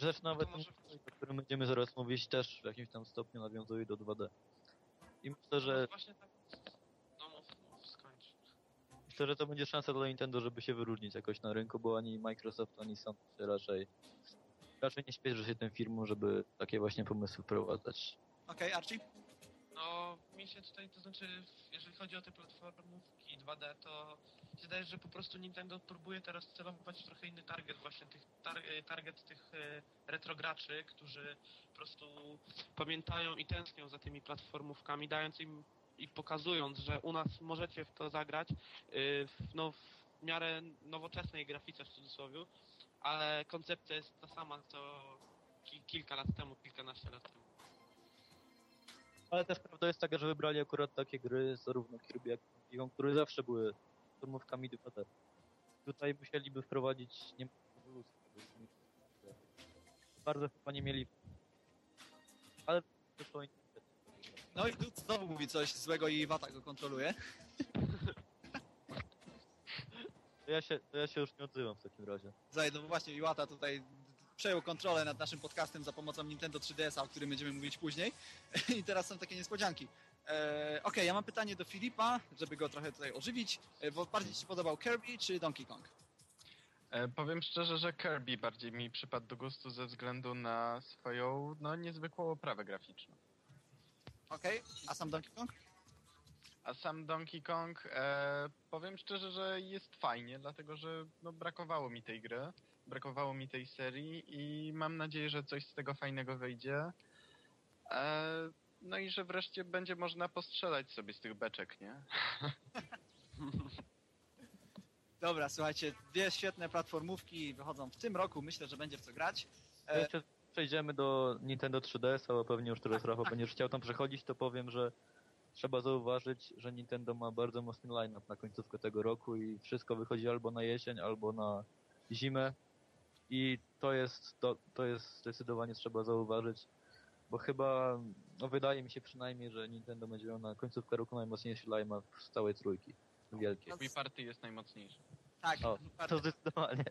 Zresztą nawet może- o którym będziemy zaraz mówić, też w jakimś tam stopniu nawiązuje do 2D. I myślę, No że, właśnie tak. No mów, mów, skończ. myślę, że to będzie szansa dla Nintendo, żeby się wyróżnić jakoś na rynku, bo ani Microsoft, ani Sony raczej raczej nie śpieszy się tym firmom, żeby takie właśnie pomysły wprowadzać. Okej, Archie? No, mi się tutaj, to znaczy, jeżeli chodzi o te platformówki 2D, to się zdaje, że po prostu Nintendo próbuje teraz celować trochę inny target, właśnie tych tar e, target tych e, retrograczy, którzy po prostu pamiętają i tęsknią za tymi platformówkami, dając im i pokazując, że u nas możecie w to zagrać, e, no, w miarę nowoczesnej grafice w cudzysłowie, ale koncepcja jest ta sama, co ki kilka lat temu, kilkanaście lat temu. Ale też prawda jest taka, że wybrali akurat takie gry, zarówno Kirby jak Kong, które zawsze były formówkami 2D. Tutaj musieliby wprowadzić nie Bardzo chyba nie mieli. Ale wyszło No i Dud znowu mówi coś złego i Iwata go kontroluje. to ja, się, to ja się już nie odzywam w takim razie. Zaj, no właśnie Iwata tutaj przejął kontrolę nad naszym podcastem za pomocą Nintendo 3DS-a, o którym będziemy mówić później. I teraz są takie niespodzianki. E, Okej, ja mam pytanie do Filipa, żeby go trochę tutaj ożywić. E, bo bardziej Ci się podobał Kirby czy Donkey Kong? E, powiem szczerze, że Kirby bardziej mi przypadł do gustu ze względu na swoją, no, niezwykłą oprawę graficzną. Okej, a sam Donkey Kong? A sam Donkey Kong, e, powiem szczerze, że jest fajnie, dlatego że no, brakowało mi tej gry, brakowało mi tej serii i mam nadzieję, że coś z tego fajnego wyjdzie. E, no i że wreszcie będzie można postrzelać sobie z tych beczek, nie? Dobra, słuchajcie, dwie świetne platformówki wychodzą w tym roku, myślę, że będzie w co grać. E, Jeszcze przejdziemy do Nintendo 3DS, ale pewnie już teraz Rafał będziesz chciał tam przechodzić, to powiem, że trzeba zauważyć, że Nintendo ma bardzo mocny line-up na końcówkę tego roku i wszystko wychodzi albo na jesień, albo na zimę. I to jest, to, to jest zdecydowanie trzeba zauważyć, bo chyba, no wydaje mi się przynajmniej, że Nintendo będzie miał na końcówkę roku najmocniejszy line-up z całej trójki. Wielkie. Wii Party jest najmocniejszy. Tak, O. To zdecydowanie.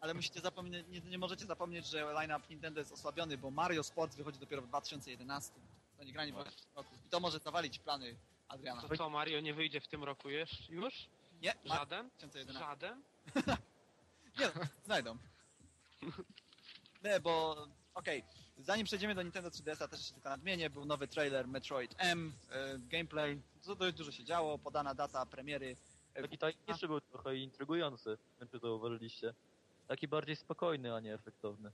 ale musicie zapomnieć, nie, nie możecie zapomnieć, że line-up Nintendo jest osłabiony, bo Mario Sports wychodzi dopiero w 2011. To nie granie w roku. I to może zawalić plany Adriana. To co, Mario nie wyjdzie w tym roku już? Już? Nie, Żaden? 2011. Żaden? Nie, znajdą. Nie, bo okej, zanim przejdziemy do Nintendo 3DS-a, też jeszcze tylko nadmienię, był nowy trailer Metroid M, e, gameplay, to dość dużo się działo, podana data premiery. e, Taki tajemniczy był trochę intrygujący, nie wiem czy zauważyliście. Taki bardziej spokojny, a nie efektowny.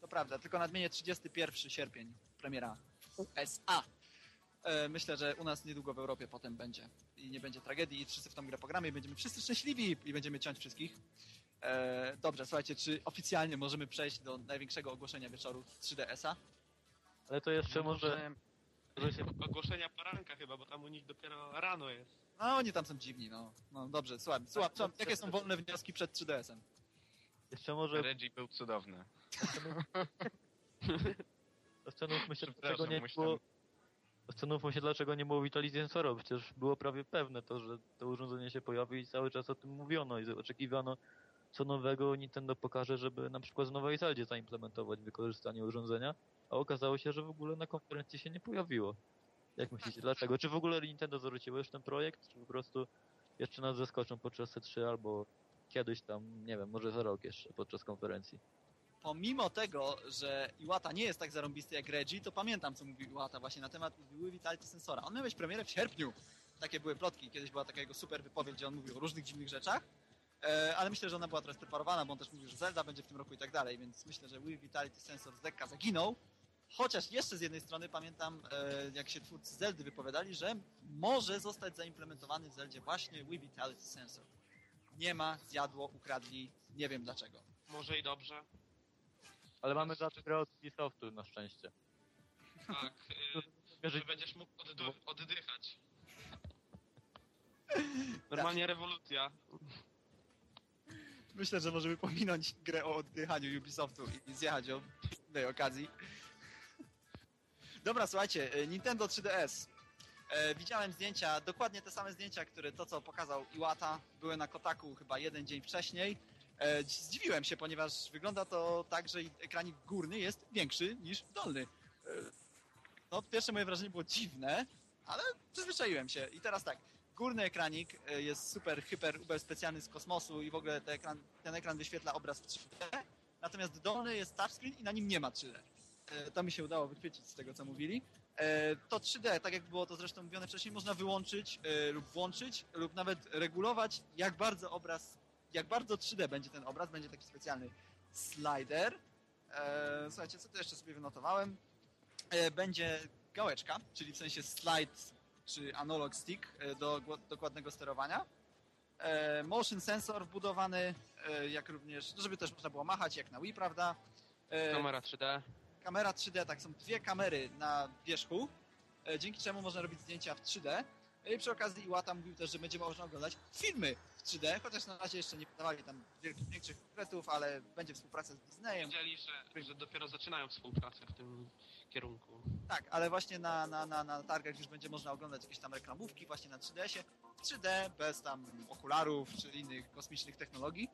To prawda, tylko nadmienię 31 sierpień, premiera USA. E, Myślę, że u nas niedługo w Europie potem będzie i nie będzie tragedii i wszyscy w tą grę pogramy i będziemy wszyscy szczęśliwi i będziemy ciąć wszystkich. E, dobrze, słuchajcie, czy oficjalnie możemy przejść do największego ogłoszenia wieczoru 3DS-a? Ale to jeszcze może... może się Ogłoszenia poranka chyba, bo tam u nich dopiero rano jest. No, oni tam są dziwni, no. No dobrze, słucham, słucham, słucham jakie są wolne wnioski przed 3DS-em? Jeszcze może Reggie był cudowny. zastanówmy się, dlaczego nie było... Zastanówmy się, dlaczego nie było Vitali Sensora, przecież było prawie pewne to, że to urządzenie się pojawi i cały czas o tym mówiono i oczekiwano, co nowego Nintendo pokaże, żeby na przykład w nowej Zeldzie zaimplementować wykorzystanie urządzenia, a okazało się, że w ogóle na konferencji się nie pojawiło. Jak myślicie, dlaczego? Czy w ogóle Nintendo zwróciło już ten projekt, czy po prostu jeszcze nas zaskoczą podczas C3 albo kiedyś tam, nie wiem, może za rok jeszcze podczas konferencji? Pomimo tego, że Iwata nie jest tak zarąbisty jak Reggie, to pamiętam, co mówił Iwata właśnie na temat Wii Vitality Sensora. On miał mieć premierę w sierpniu. Takie były plotki. Kiedyś była taka jego super wypowiedź, gdzie on mówił o różnych dziwnych rzeczach. E, ale myślę, że ona była teraz preparowana, bo on też mówił, że Zelda będzie w tym roku i tak dalej, więc myślę, że Wii Vitality Sensor z dekka zaginął. Chociaż jeszcze z jednej strony pamiętam, e, jak się twórcy Zeldy wypowiadali, że może zostać zaimplementowany w Zeldzie właśnie Wii Vitality Sensor. Nie ma, zjadło, ukradli, nie wiem dlaczego. Może i dobrze. Ale mamy za grę od Ubisoftu na szczęście. Tak, y, że będziesz mógł oddy- oddychać. Normalnie rewolucja. Myślę, że możemy pominąć grę o oddychaniu Ubisoftu i, zjechać w tej okazji. Dobra, słuchajcie, e, Nintendo 3DS. E, widziałem zdjęcia, dokładnie te same zdjęcia, które to, co pokazał Iwata, były na Kotaku chyba jeden dzień wcześniej. E, dzi- zdziwiłem się, ponieważ wygląda to tak, że ekranik górny jest większy niż dolny. E, no, pierwsze moje wrażenie było dziwne, ale przyzwyczaiłem się. I teraz tak, górny ekranik e, jest super, hyper, uber specjalny z kosmosu i w ogóle ten ekran, ten ekran wyświetla obraz w 3D, natomiast dolny jest touchscreen i na nim nie ma 3D. E, To mi się udało wychwycić z tego, co mówili. E, To 3D, tak jak było to zresztą mówione wcześniej, można wyłączyć lub włączyć, lub nawet regulować, jak bardzo obraz, jak bardzo 3D będzie ten obraz, będzie taki specjalny slider. Słuchajcie, co tu jeszcze sobie wynotowałem? Będzie gałeczka, czyli w sensie slide czy analog stick e, do dokładnego sterowania. E, Motion sensor wbudowany, e, jak również, żeby też można było machać, jak na Wii, prawda? Kamera 3D. kamera 3D, tak, są dwie kamery na wierzchu, dzięki czemu można robić zdjęcia w 3D. I przy okazji Iwata mówił też, że będzie można oglądać filmy w 3D, chociaż na razie jeszcze nie podawali tam wielkich, większych konkretów, ale będzie współpraca z Disneyem. Powiedzieli, że, że dopiero zaczynają współpracę w tym kierunku. Tak, ale właśnie na, na, na, na targach już będzie można oglądać jakieś tam reklamówki właśnie na 3DS-ie. W 3D, bez tam okularów czy innych kosmicznych technologii.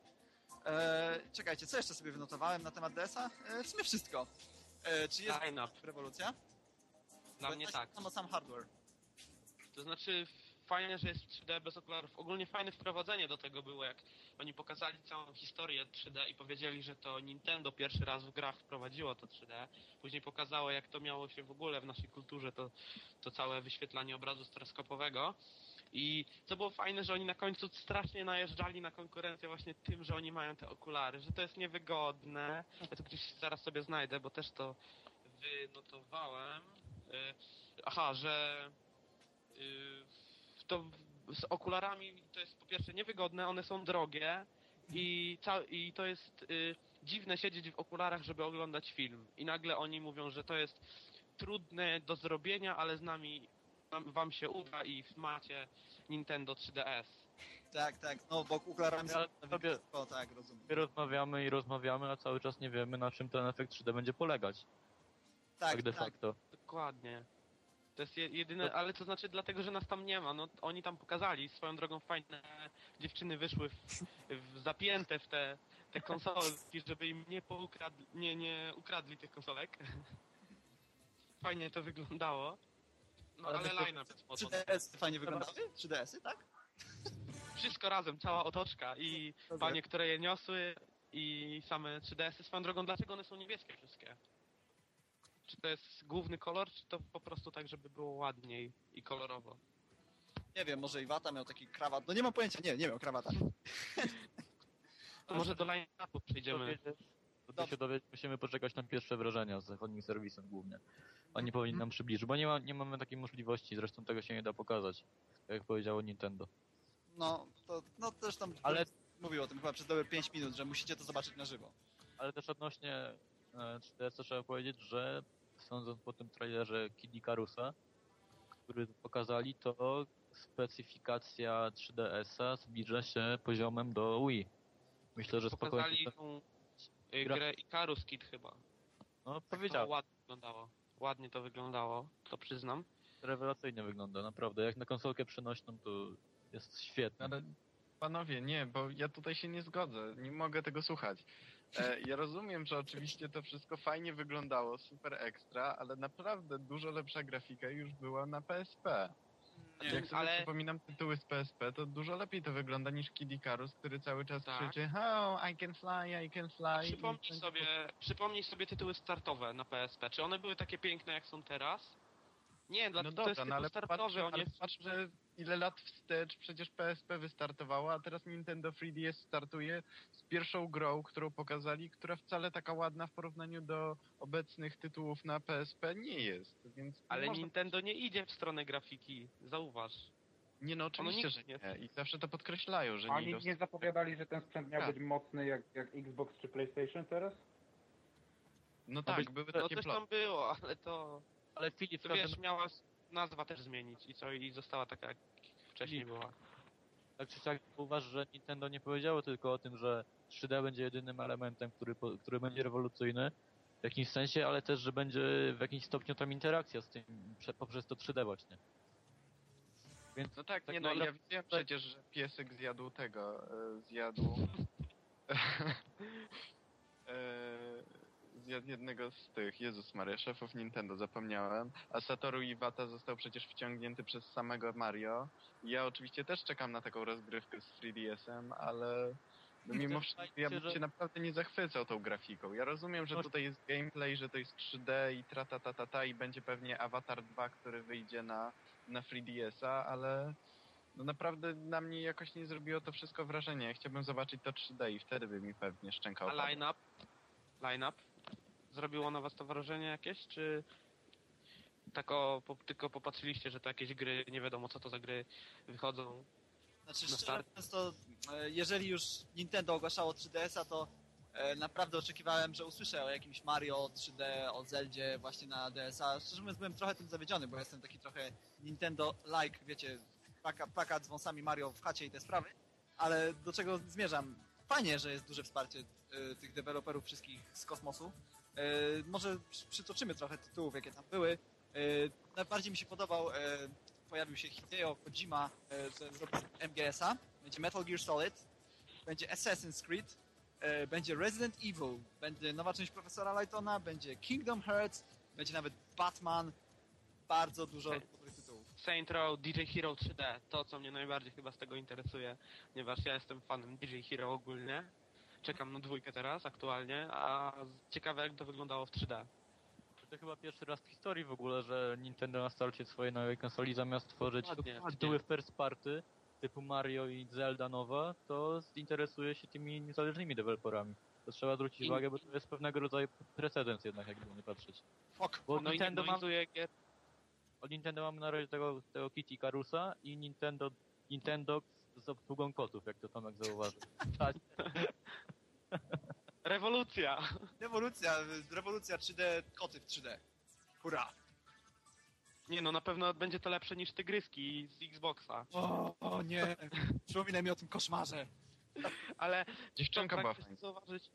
E, czekajcie, co jeszcze sobie wynotowałem na temat DS-a? E, w sumie wszystko. E, czy jest rewolucja? Dla mnie tak. Samo sam hardware. To znaczy fajnie, że jest 3D bez okularów. Ogólnie fajne wprowadzenie do tego było, jak oni pokazali całą historię 3D i powiedzieli, że to Nintendo pierwszy raz w grach wprowadziło to 3D. Później pokazało, jak to miało się w ogóle w naszej kulturze, to, to całe wyświetlanie obrazu stereoskopowego. I co było fajne, że oni na końcu strasznie najeżdżali na konkurencję właśnie tym, że oni mają te okulary, że to jest niewygodne. Ja to gdzieś zaraz sobie znajdę, bo też to wynotowałem. Y, Aha, że to w- z okularami to jest po pierwsze niewygodne, one są drogie i, ca- i to jest y, dziwne siedzieć w okularach, żeby oglądać film. I nagle oni mówią, że to jest trudne do zrobienia, ale z nami wam, się uda i macie Nintendo 3DS. Tak, tak, no bo uklaramy Ja sobie- O, tak, rozumiem. My rozmawiamy i rozmawiamy, a cały czas nie wiemy na czym ten efekt 3D będzie polegać. Tak, Tak de tak. facto. Dokładnie. To jest je- jedyne, To- ale to znaczy dlatego, że nas tam nie ma. No oni tam pokazali, swoją drogą fajne dziewczyny wyszły w, w zapięte w te, te konsolki, żeby im nie, poukradli, nie, nie ukradli tych konsolek. Fajnie to wyglądało. No Ale ale, line-up jest mocno. 3DS fajnie wyglądały? 3DS-y, tak? Wszystko razem, cała otoczka i panie, które je niosły i same 3DS-y. Swoją drogą, dlaczego one są niebieskie wszystkie? Czy to jest główny kolor, czy to po prostu tak, żeby było ładniej i kolorowo? Nie wiem, może Iwata miał taki krawat. No nie mam pojęcia, nie, nie miał krawata. To może do line-upu przejdziemy. Dowiedzieć- To Dobrze. się dowiedzieć, musimy poczekać na pierwsze wrażenia z zachodnim serwisem głównie. Oni powinni nam przybliżyć, bo nie, ma, nie mamy takiej możliwości, zresztą tego się nie da pokazać, tak jak powiedziało Nintendo. No, to no też tam Ale- mówił o tym chyba przez dobre 5 minut, że musicie to zobaczyć na żywo. Ale też odnośnie e, 3DS trzeba powiedzieć, że sądząc po tym trailerze Kid Icarusa, który pokazali, to specyfikacja 3DS-a zbliża się poziomem do Wii. Myślę, że spokojnie. Pokazali tą y, Gra- grę Icarus Kid chyba. No To powiedziałem, ładnie wyglądało. Ładnie to wyglądało, to przyznam. rewelacyjnie wygląda, naprawdę. Jak na konsolkę przenośną, to jest świetne. Ale panowie, nie, bo ja tutaj się nie zgodzę. Nie mogę tego słuchać. E, ja rozumiem, że oczywiście to wszystko fajnie wyglądało, super ekstra, ale naprawdę dużo lepsza grafika już była na PSP. Jak sobie ale- przypominam tytuły z PSP, to dużo lepiej to wygląda niż Kid Icarus, który cały czas Tak. krzyczy Oh, I can fly, I can fly. Przypomnij I- sobie, przypomnij sobie tytuły startowe na PSP. Czy one były takie piękne jak są teraz? Nie, dla, No to dobra, jest no ale startowy, patrz, on jest... patrz, że ile lat wstecz przecież PSP wystartowało, a teraz Nintendo 3DS startuje z pierwszą grą, którą pokazali, która wcale taka ładna w porównaniu do obecnych tytułów na PSP nie jest, więc nie Ale można... Nintendo nie idzie w stronę grafiki, zauważ. Nie no oczywiście, że nie i zawsze to podkreślają, że nie Oni idą nie zapowiadali, że ten sprzęt miał Tak. być mocny jak, jak Xbox czy PlayStation teraz? No być- tak, były No takie coś ploty. tam było, ale to... Ale Filip, To wiesz, miała nazwa też zmienić i co, i została taka jak wcześniej była. Tak czy siak uważasz, że Nintendo nie powiedziało tylko o tym, że 3D będzie jedynym elementem, który, który będzie rewolucyjny w jakimś sensie, ale też, że będzie w jakimś stopniu tam interakcja z tym prze, poprzez to 3D właśnie. Więc No tak, Tak nie no, naprawdę- ja widziałem przecież, że piesek zjadł tego, e, zjadł... jednego z tych, Jezus Maria, szefów Nintendo, zapomniałem. A Satoru Iwata został przecież wciągnięty przez samego Mario. Ja oczywiście też czekam na taką rozgrywkę z 3DS-em, ale mimo wszystko ja bym się naprawdę nie zachwycał tą grafiką. Ja rozumiem, że tutaj jest gameplay, że to jest 3D i tra ta ta ta ta i będzie pewnie Avatar 2, który wyjdzie na, na 3DS-a, ale no naprawdę na mnie jakoś nie zrobiło to wszystko wrażenia. Ja chciałbym zobaczyć to 3D i wtedy by mi pewnie szczękał. A line-up? Line-up? Zrobiło na was to wrażenie jakieś, czy tak o, po, tylko popatrzyliście, że to jakieś gry, nie wiadomo co to za gry wychodzą? Znaczy Na szczerze to e, jeżeli już Nintendo ogłaszało 3DS-a, to e, naprawdę oczekiwałem, że usłyszę o jakimś Mario 3D, o Zeldzie właśnie na DS-a. Szczerze mówiąc byłem trochę tym zawiedziony, bo jestem taki trochę Nintendo-like, wiecie, plakat z wąsami Mario w chacie i te sprawy. Ale do czego zmierzam? Fajnie, że jest duże wsparcie e, tych deweloperów wszystkich z kosmosu. E, może przy- przytoczymy trochę tytułów, jakie tam były. E, najbardziej mi się podobał, e, pojawił się Hideo Kojima, zrobił MGS-a. Będzie Metal Gear Solid, będzie Assassin's Creed, będzie Resident Evil, będzie nowa część Profesora Lightona, będzie Kingdom Hearts, będzie nawet Batman. Bardzo dużo dobrych tytułów. Saint Row, DJ Hero 3D, to co mnie najbardziej chyba z tego interesuje, ponieważ ja jestem fanem DJ Hero ogólnie. Czekam na dwójkę teraz aktualnie, a ciekawe jak to wyglądało w 3D. to chyba pierwszy raz w historii w ogóle, że Nintendo na starcie swojej nowej konsoli zamiast tworzyć Dokładnie. tytuły first party typu Mario i Zelda nowa, to zinteresuje się tymi niezależnymi deweloperami. To trzeba zwrócić I- uwagę, bo to jest pewnego rodzaju precedens jednak, jakby nie patrzeć. Fuck. Bo No i Nintendo ma gier Od Nintendo mamy na razie tego, tego Kitty Carusa i Nintendo, Nintendo z obsługą kotów, jak to Tomek zauważył. Tak, Rewolucja! Rewolucja, rewolucja 3D, koty w 3D. Hurra. Nie no, na pewno będzie to lepsze niż tygryski z Xboxa. O, o nie, przypominaj mi o tym koszmarze. Ale Dziewczynka tak fajna. chcę zauważyć.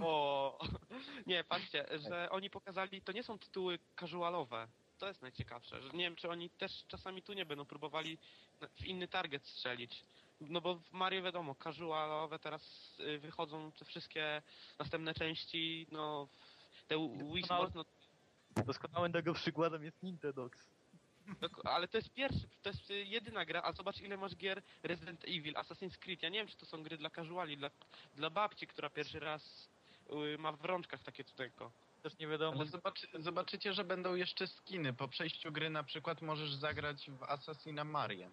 O, nie, patrzcie, że oni pokazali, to nie są tytuły casualowe. To jest najciekawsze, że nie wiem, czy oni też czasami tu nie będą próbowali w inny target strzelić. No bo w Mario wiadomo, casualowe teraz y, wychodzą te wszystkie następne części, no te Wii Sports, no Doskonałym tego przykładem jest Nintendox. Ale to jest pierwszy, to jest y, jedyna gra, a zobacz ile masz gier Resident Evil, Assassin's Creed. Ja nie wiem, czy to są gry dla casuali, dla, dla babci, która pierwszy raz y, ma w rączkach takie cudeńko. Też nie wiadomo, Ale zobaczy, zobaczycie, że będą jeszcze skiny. Po przejściu gry na przykład możesz zagrać w Assassina Marię.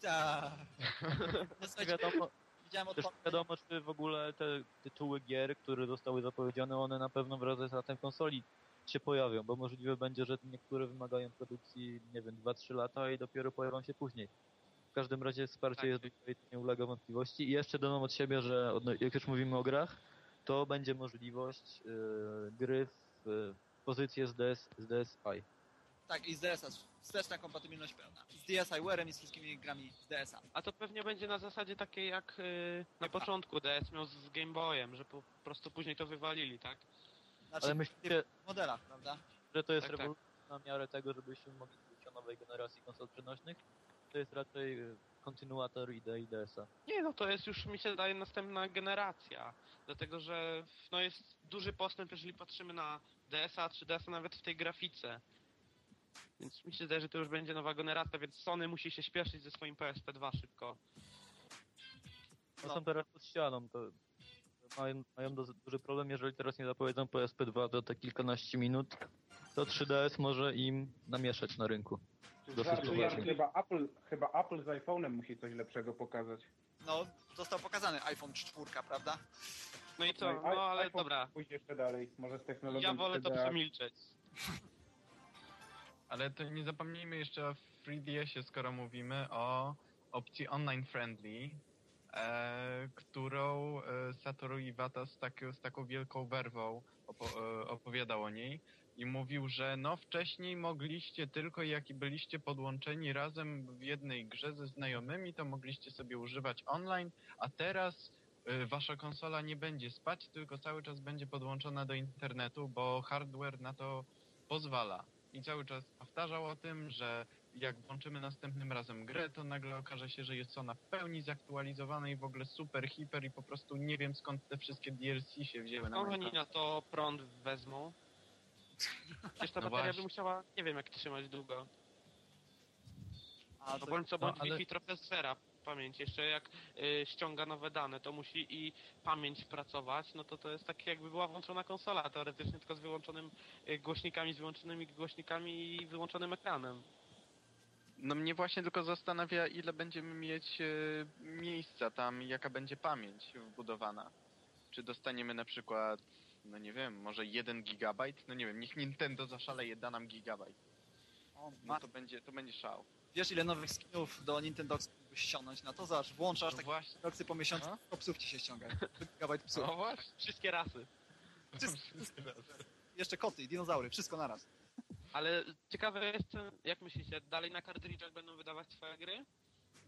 Tak. No, wiadomo, widziałem od też nie wiadomo, czy w ogóle te tytuły gier, które zostały zapowiedziane, one na pewno wraz z latem konsoli się pojawią, bo możliwe będzie, że niektóre wymagają produkcji, nie wiem, 2-3 lata i dopiero pojawią się później. W każdym razie wsparcie Tak. jest nie ulega wątpliwości. I jeszcze dodam od siebie, że jak już mówimy o grach, to będzie możliwość yy, gry w yy, pozycję z, DS, z DSi. Tak, i z DS-a, wsteczna kompatybilność pełna. Z DSiWare'em i z wszystkimi grami z DS-a. A to pewnie będzie na zasadzie takiej jak y, na początku DS miał z Game Boyem, że po prostu później to wywalili, tak? Znaczy, Ale w myślicie, tych modelach, prawda? że to jest Tak, tak. rewolucja na miarę tego, żebyśmy mogli mówić o nowej generacji konsol przenośnych? To jest raczej yy, kontynuator idei DS-a. Nie, no to jest już mi się daje następna generacja. Dlatego, że no jest duży postęp, jeżeli patrzymy na DS-a, 3DS-a nawet w tej grafice. Więc mi się wydaje, że to już będzie nowa generacja, więc Sony musi się śpieszyć ze swoim PSP2 szybko. No są teraz pod ścianą, to mają, mają do, duży problem, jeżeli teraz nie zapowiedzą PSP2 to te kilkanaście minut, to 3DS może im namieszać na rynku. Dosyć poważnie. chyba Apple, chyba Apple z iPhone'em musi coś lepszego pokazać. No, został pokazany iPhone 4, prawda? No i co? i- No ale iPhone dobra. Pójść jeszcze dalej, może z technologią Ja wolę to 3D. przemilczeć. Ale to nie zapomnijmy jeszcze o 3DS-ie, skoro mówimy o opcji online friendly, e, którą e, Satoru Iwata z, tak, z taką wielką werwą opo, e, opowiadał o niej i mówił, że no wcześniej mogliście tylko jak byliście podłączeni razem w jednej grze ze znajomymi, to mogliście sobie używać online, a teraz e, wasza konsola nie będzie spać, tylko cały czas będzie podłączona do internetu, bo hardware na to pozwala. I cały czas powtarzał o tym, że jak włączymy następnym razem grę, to nagle okaże się, że jest ona w pełni zaktualizowana i w ogóle super, hiper i po prostu nie wiem skąd te wszystkie DLC się wzięły na Skąd oni na to prąd wezmą? Przecież ta No bateria by właśnie. musiała, nie wiem jak trzymać długo. A No to, bądź co no, bądź ale- Wi-Fi trochę zżera pamięć. Jeszcze jak y, ściąga nowe dane, to musi i pamięć pracować, no to to jest tak jakby była włączona konsola, teoretycznie tylko z wyłączonym y, głośnikami, z wyłączonymi głośnikami i wyłączonym ekranem. No mnie właśnie tylko zastanawia, ile będziemy mieć e, miejsca tam, i jaka będzie pamięć wbudowana. Czy dostaniemy na przykład, no nie wiem, może 1 gigabajt? No nie wiem, niech Nintendo zaszaleje, da nam gigabajt. o, No ma, to będzie, to będzie szał. wiesz ile nowych skinów do Nintendo mógłbyś ściągnąć na to? Zobacz, włączasz No takie właśnie. roksy po miesiącu, No. tylko psów ci się ściąga. Gigabajt psów. No właśnie. Wszystkie rasy. Jeszcze koty i dinozaury, wszystko naraz. Ale ciekawe jest, jak myślicie, dalej na kartridżach będą wydawać swoje gry?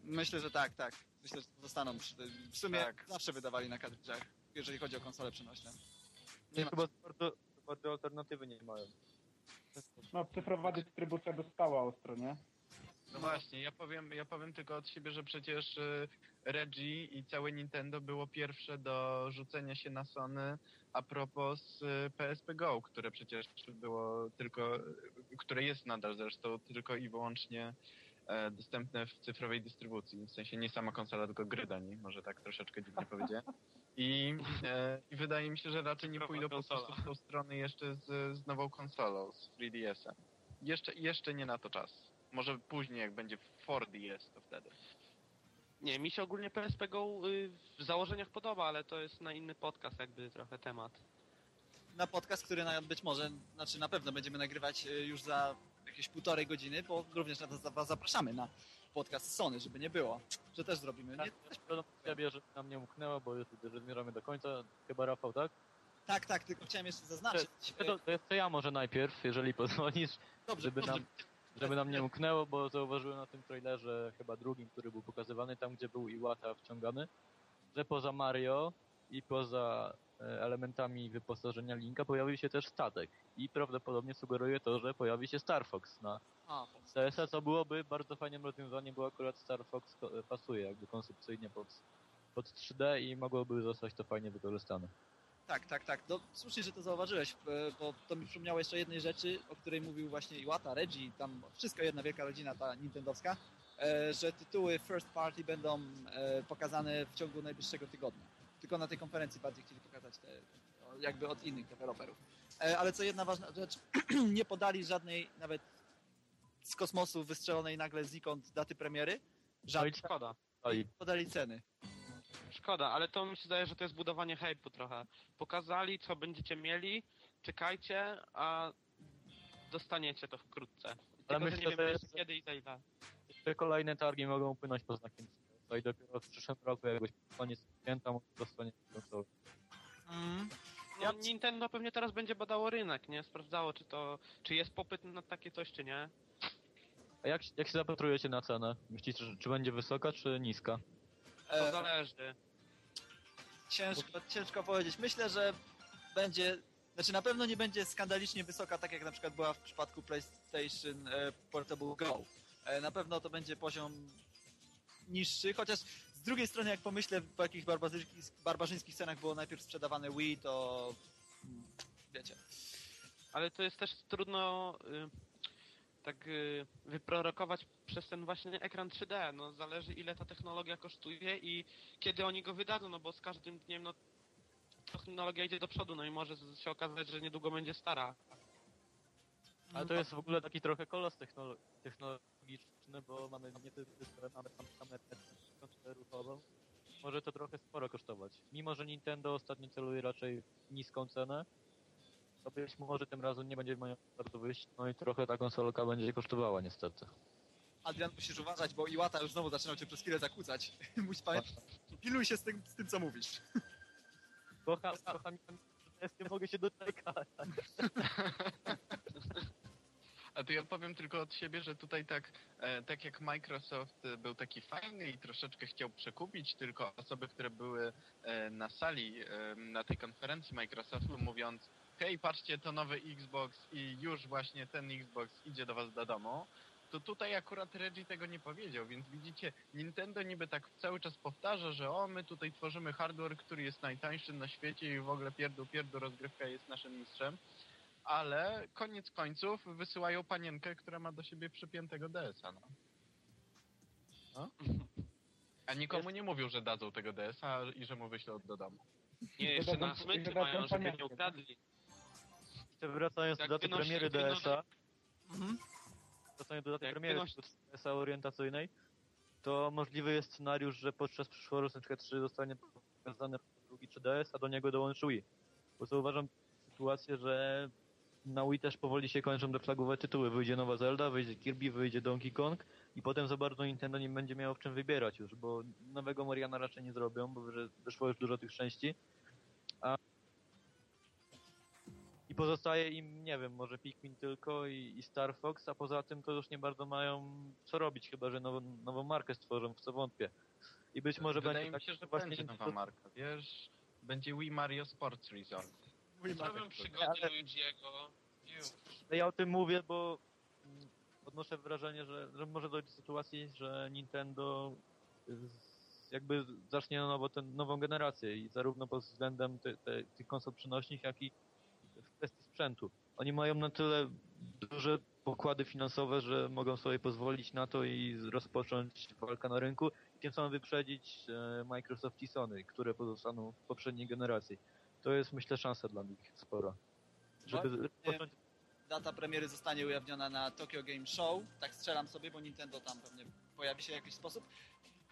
Myślę, że tak, tak. Myślę, że zostaną przy tym. W sumie Tak. zawsze wydawali na kartridżach, jeżeli chodzi o konsole przenośne. Nie, ma- chyba bardzo, bardzo alternatywy nie mają. No, cyfrowa dystrybucja dostała ostro, nie? No właśnie, ja powiem, ja powiem tylko od siebie, że przecież y, Reggie i całe Nintendo było pierwsze do rzucenia się na Sony a propos y, PSP Go, które przecież było tylko, y, które jest nadal zresztą tylko i wyłącznie e, dostępne w cyfrowej dystrybucji. W sensie nie sama konsola, tylko gry do niej, może tak troszeczkę dziwnie powiedziałem. I, e, I wydaje mi się, że raczej nie pójdą po prostu w tą stronę jeszcze z, z nową konsolą, z 3DS-em. Jeszcze, jeszcze nie na to czas. Może później, jak będzie 4DS, to wtedy. Nie, mi się ogólnie PSP Go y, w założeniach podoba, ale to jest na inny podcast jakby trochę temat. Na podcast, który na, być może, znaczy na pewno będziemy nagrywać y, już za jakieś półtorej godziny, bo również na to za- was zapraszamy na podcast Sony, żeby nie było, że też zrobimy. Nie, Dodam od siebie, że nam nie umknęło, bo już zmierzamy do końca. Chyba Rafał, tak? tak, tak, tylko chciałem jeszcze zaznaczyć. To, to jeszcze ja może najpierw, jeżeli pozwolisz, Dobrze, żeby dobrze. nam Żeby nam nie umknęło, bo zauważyłem na tym trailerze, chyba drugim, który był pokazywany, tam gdzie był Iwata wciągany, że poza Mario i poza elementami wyposażenia Linka pojawił się też statek. I prawdopodobnie sugeruje to, że pojawi się Star Fox na A, CS-a, co byłoby bardzo fajnym rozwiązaniem, bo akurat Star Fox ko- pasuje jakby koncepcyjnie pod, pod 3D i mogłoby zostać to fajnie wykorzystane. Tak, tak, tak. No, słusznie, że to zauważyłeś, e, bo to mi przypomniało jeszcze jednej rzeczy, o której mówił właśnie Iwata, Reggie, tam wszystko jedna wielka rodzina ta nintendowska, e, że tytuły first party będą e, pokazane w ciągu najbliższego tygodnia. Tylko na tej konferencji bardziej chcieli pokazać te, no, jakby od innych deweloperów. E, Ale co jedna ważna rzecz, nie podali żadnej nawet z kosmosu wystrzelonej nagle znikąd daty premiery, No żadnej, i Szkoda. I i podali ceny. Szkoda, ale to mi się zdaje, że to jest budowanie hype'u trochę. Pokazali, co będziecie mieli, czekajcie, a dostaniecie to wkrótce. Tylko, że myślę, nie wiem że jeszcze jest- kiedy i za ile. te kolejne targi mogą płynąć pod znakiem CS-a i dopiero w przyszłym roku, jakbyś koniec święta, może dostanie konsolę. Mm. No, Ja- Nintendo pewnie teraz będzie badało rynek, nie? Sprawdzało, czy to, czy jest popyt na takie coś, czy nie. A jak, jak się zapatrujecie na cenę? Myślicie, że, czy będzie wysoka, czy niska? To E, zależy. Ciężko, ciężko powiedzieć. Myślę, że będzie. Znaczy na pewno nie będzie skandalicznie wysoka, tak jak na przykład była w przypadku PlayStation e, Portable Go. E, na pewno to będzie poziom niższy, chociaż z drugiej strony jak pomyślę po jakich barbarzyńskich, barbarzyńskich cenach było najpierw sprzedawane Wii, to mm, wiecie. Ale to jest też trudno y, tak y, wyprorokować przez ten właśnie ekran 3D. No zależy ile ta technologia kosztuje i kiedy oni go wydadzą, no bo z każdym dniem no technologia idzie do przodu, no i może się okazać, że niedługo będzie stara. Ale to jest w ogóle taki trochę kolos technolo- technologiczny, bo mamy nie tylko mamy tam kamerę 4 Może to trochę sporo kosztować. Mimo, że Nintendo ostatnio celuje raczej niską cenę, to być może tym razem nie będzie miał bardzo wyjść, no i trochę ta konsolka będzie kosztowała niestety. Adrian musisz uważać, bo Iwata już znowu zaczynał cię przez chwilę zakłócać. Musisz pamiętać. Piluj się z tym, z tym co mówisz. Kocham, kocham, z tym mogę się doczekać. A to ja powiem tylko od siebie, że tutaj tak, e, tak jak Microsoft e, był taki fajny i troszeczkę chciał przekupić tylko osoby, które były e, na sali e, na tej konferencji Microsoftu, mówiąc hej, patrzcie, to nowy Xbox i już właśnie ten Xbox idzie do was do domu, to tutaj akurat Reggie tego nie powiedział, więc widzicie, Nintendo niby tak cały czas powtarza, że o, my tutaj tworzymy hardware, który jest najtańszy na świecie i w ogóle pierdół, pierdół, rozgrywka jest naszym mistrzem, ale koniec końców wysyłają panienkę, która ma do siebie przypiętego DS-a, no. no? A nikomu nie mówią, że dadzą tego DS-a i że mu wyślą do domu. Nie, jeszcze na smyczy mają, żeby nie ukradli. Jeszcze wracając do daty premiery DS-a, Mhm. wracając do daty premiery DS-a orientacyjnej, to możliwy jest scenariusz, że podczas przyszłorocznego 3 zostanie pokazany drugi 3DS, a do niego dołączy Wii. Bo zauważam sytuację, że na Wii też powoli się kończą te flagowe tytuły. Wyjdzie nowa Zelda, wyjdzie Kirby, wyjdzie Donkey Kong i potem za bardzo Nintendo nie będzie miało w czym wybierać już, bo nowego Mariana raczej nie zrobią, bo wyszło już dużo tych części. A i pozostaje im, nie wiem, może Pikmin tylko i, i Star Fox, a poza tym to już nie bardzo mają co robić, chyba że nową, nową markę stworzą, w co wątpię. I być może Wydaje będzie mi tak, się, że właśnie będzie nowa marka, wiesz? Będzie Wii Mario Sports Resort. Zrobią przygody Ale- Luigi'ego. No ja o tym mówię, bo odnoszę wrażenie, że, że może dojść do sytuacji, że Nintendo y, jakby zacznie na nowo tę nową generację i zarówno pod względem te, te, tych konsol przenośnych, jak i w kwestii sprzętu. Oni mają na tyle duże pokłady finansowe, że mogą sobie pozwolić na to i rozpocząć walkę na rynku i tym samym wyprzedzić e, Microsoft i Sony, które pozostaną w poprzedniej generacji. To jest myślę szansa dla nich spora. Żeby rozpocząć Data premiery zostanie ujawniona na Tokyo Game Show. Tak strzelam sobie, bo Nintendo tam pewnie pojawi się w jakiś sposób.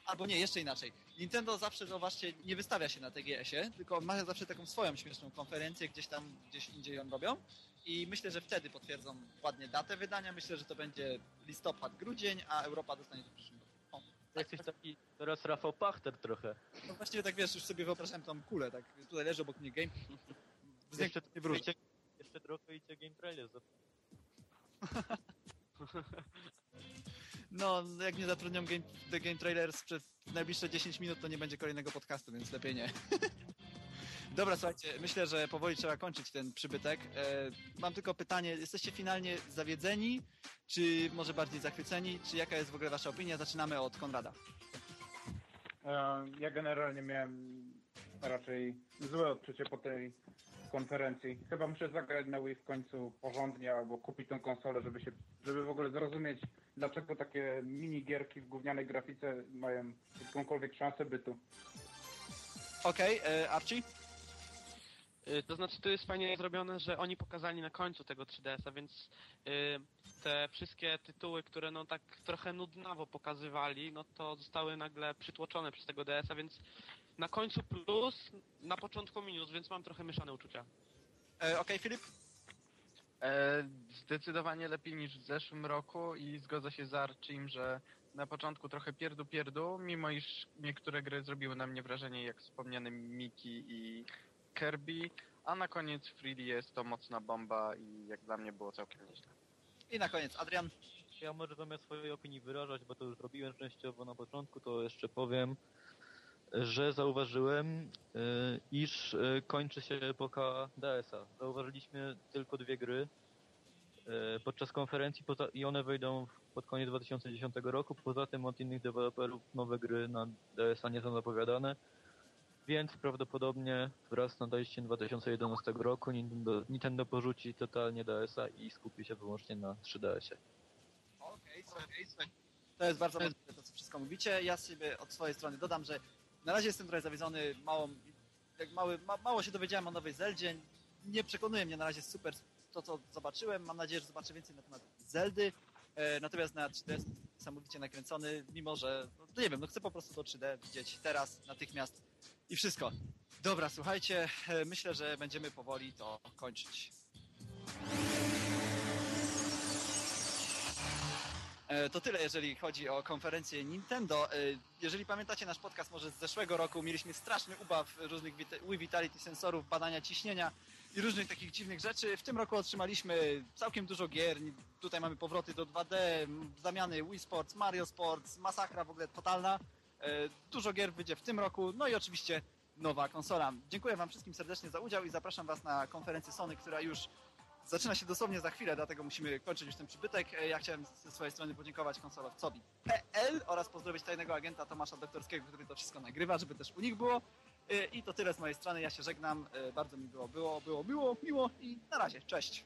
Albo nie, jeszcze inaczej. Nintendo zawsze, zauważcie, nie wystawia się na TGS-ie, tylko ma zawsze taką swoją śmieszną konferencję, gdzieś tam, gdzieś indziej ją robią. I myślę, że wtedy potwierdzą ładnie datę wydania. Myślę, że to będzie listopad, grudzień, a Europa dostanie to w przyszłym roku. O, tak, Jesteś taki teraz Rafał Pachter trochę. no właściwie tak wiesz, już sobie wyobrażałem tą kulę, tak tutaj leży obok mnie game. Jeszcze, nie wróży. Trochę i cię game trailer. za- No, jak nie zatrudnią game, The Game Trailers przez najbliższe 10 minut, to nie będzie kolejnego podcastu, więc lepiej nie. Dobra, słuchajcie, myślę, że powoli trzeba kończyć ten przybytek. E, mam tylko pytanie, jesteście finalnie zawiedzeni, czy może bardziej zachwyceni, czy jaka jest w ogóle wasza opinia? Zaczynamy od Konrada. E, Ja generalnie miałem raczej złe odczucie po tej konferencji. Chyba muszę zagrać na Wii w końcu porządnie albo kupić tą konsolę, żeby się, żeby w ogóle zrozumieć, dlaczego takie minigierki w gównianej grafice mają jakąkolwiek szansę bytu. Okej, e, Archie? Y, To znaczy, to jest fajnie zrobione, że oni pokazali na końcu tego 3DS-a, więc y, te wszystkie tytuły, które no tak trochę nudnawo pokazywali, no to zostały nagle przytłoczone przez tego DS-a, więc na końcu plus, na początku minus, więc mam trochę mieszane uczucia. E, Okej, Filip? E, zdecydowanie lepiej niż w zeszłym roku i zgodzę się z Archim, że na początku trochę pierdu pierdu, mimo iż niektóre gry zrobiły na mnie wrażenie jak wspomniany Miki i Kirby, a na koniec Freely jest to mocna bomba i jak dla mnie było całkiem nieźle. I na koniec Adrian. Ja może zamiast swojej opinii wyrażać, bo to już zrobiłem częściowo na początku, to jeszcze powiem, że zauważyłem, y, iż y, kończy się epoka DS-a. Zauważyliśmy tylko dwie gry y, podczas konferencji i one wejdą w- pod koniec 2010 roku. Poza tym od innych deweloperów nowe gry na DS-a nie są zapowiadane. Więc prawdopodobnie wraz z nadejściem 2011 roku Nintendo, Nintendo porzuci totalnie DS-a i skupi się wyłącznie na 3DS-ie. Okej, okej, słuchaj. To jest bardzo możliwe to, co wszystko mówicie. Ja sobie od swojej strony dodam, że na razie jestem trochę zawiedzony małą, jak mały, ma, mało się dowiedziałem o nowej Zeldzie. Nie przekonuje mnie na razie super to, co zobaczyłem. Mam nadzieję, że zobaczę więcej na temat Zeldy. E, natomiast na 3D jestem niesamowicie nakręcony, mimo że, no, nie wiem, no chcę po prostu to 3D widzieć teraz, natychmiast i wszystko. Dobra, słuchajcie, e, myślę, że będziemy powoli to kończyć. To tyle, jeżeli chodzi o konferencję Nintendo. E, Jeżeli pamiętacie nasz podcast może z zeszłego roku, mieliśmy straszny ubaw różnych Wii Vitality sensorów, badania ciśnienia i różnych takich dziwnych rzeczy. W tym roku otrzymaliśmy całkiem dużo gier. Tutaj mamy powroty do 2D, m, zamiany Wii Sports, Mario Sports, masakra w ogóle totalna. E, Dużo gier wyjdzie w tym roku, no i oczywiście nowa konsola. Dziękuję Wam wszystkim serdecznie za udział i zapraszam Was na konferencję Sony, która już zaczyna się dosłownie za chwilę, dlatego musimy kończyć już ten przybytek. E, Ja chciałem ze swojej strony podziękować konsolowcowi.pl oraz pozdrowić tajnego agenta Tomasza Doktorskiego, który to wszystko nagrywa, żeby też u nich było. E, I to tyle z mojej strony. Ja się żegnam. E, Bardzo mi było, było, było miło, miło i na razie. Cześć.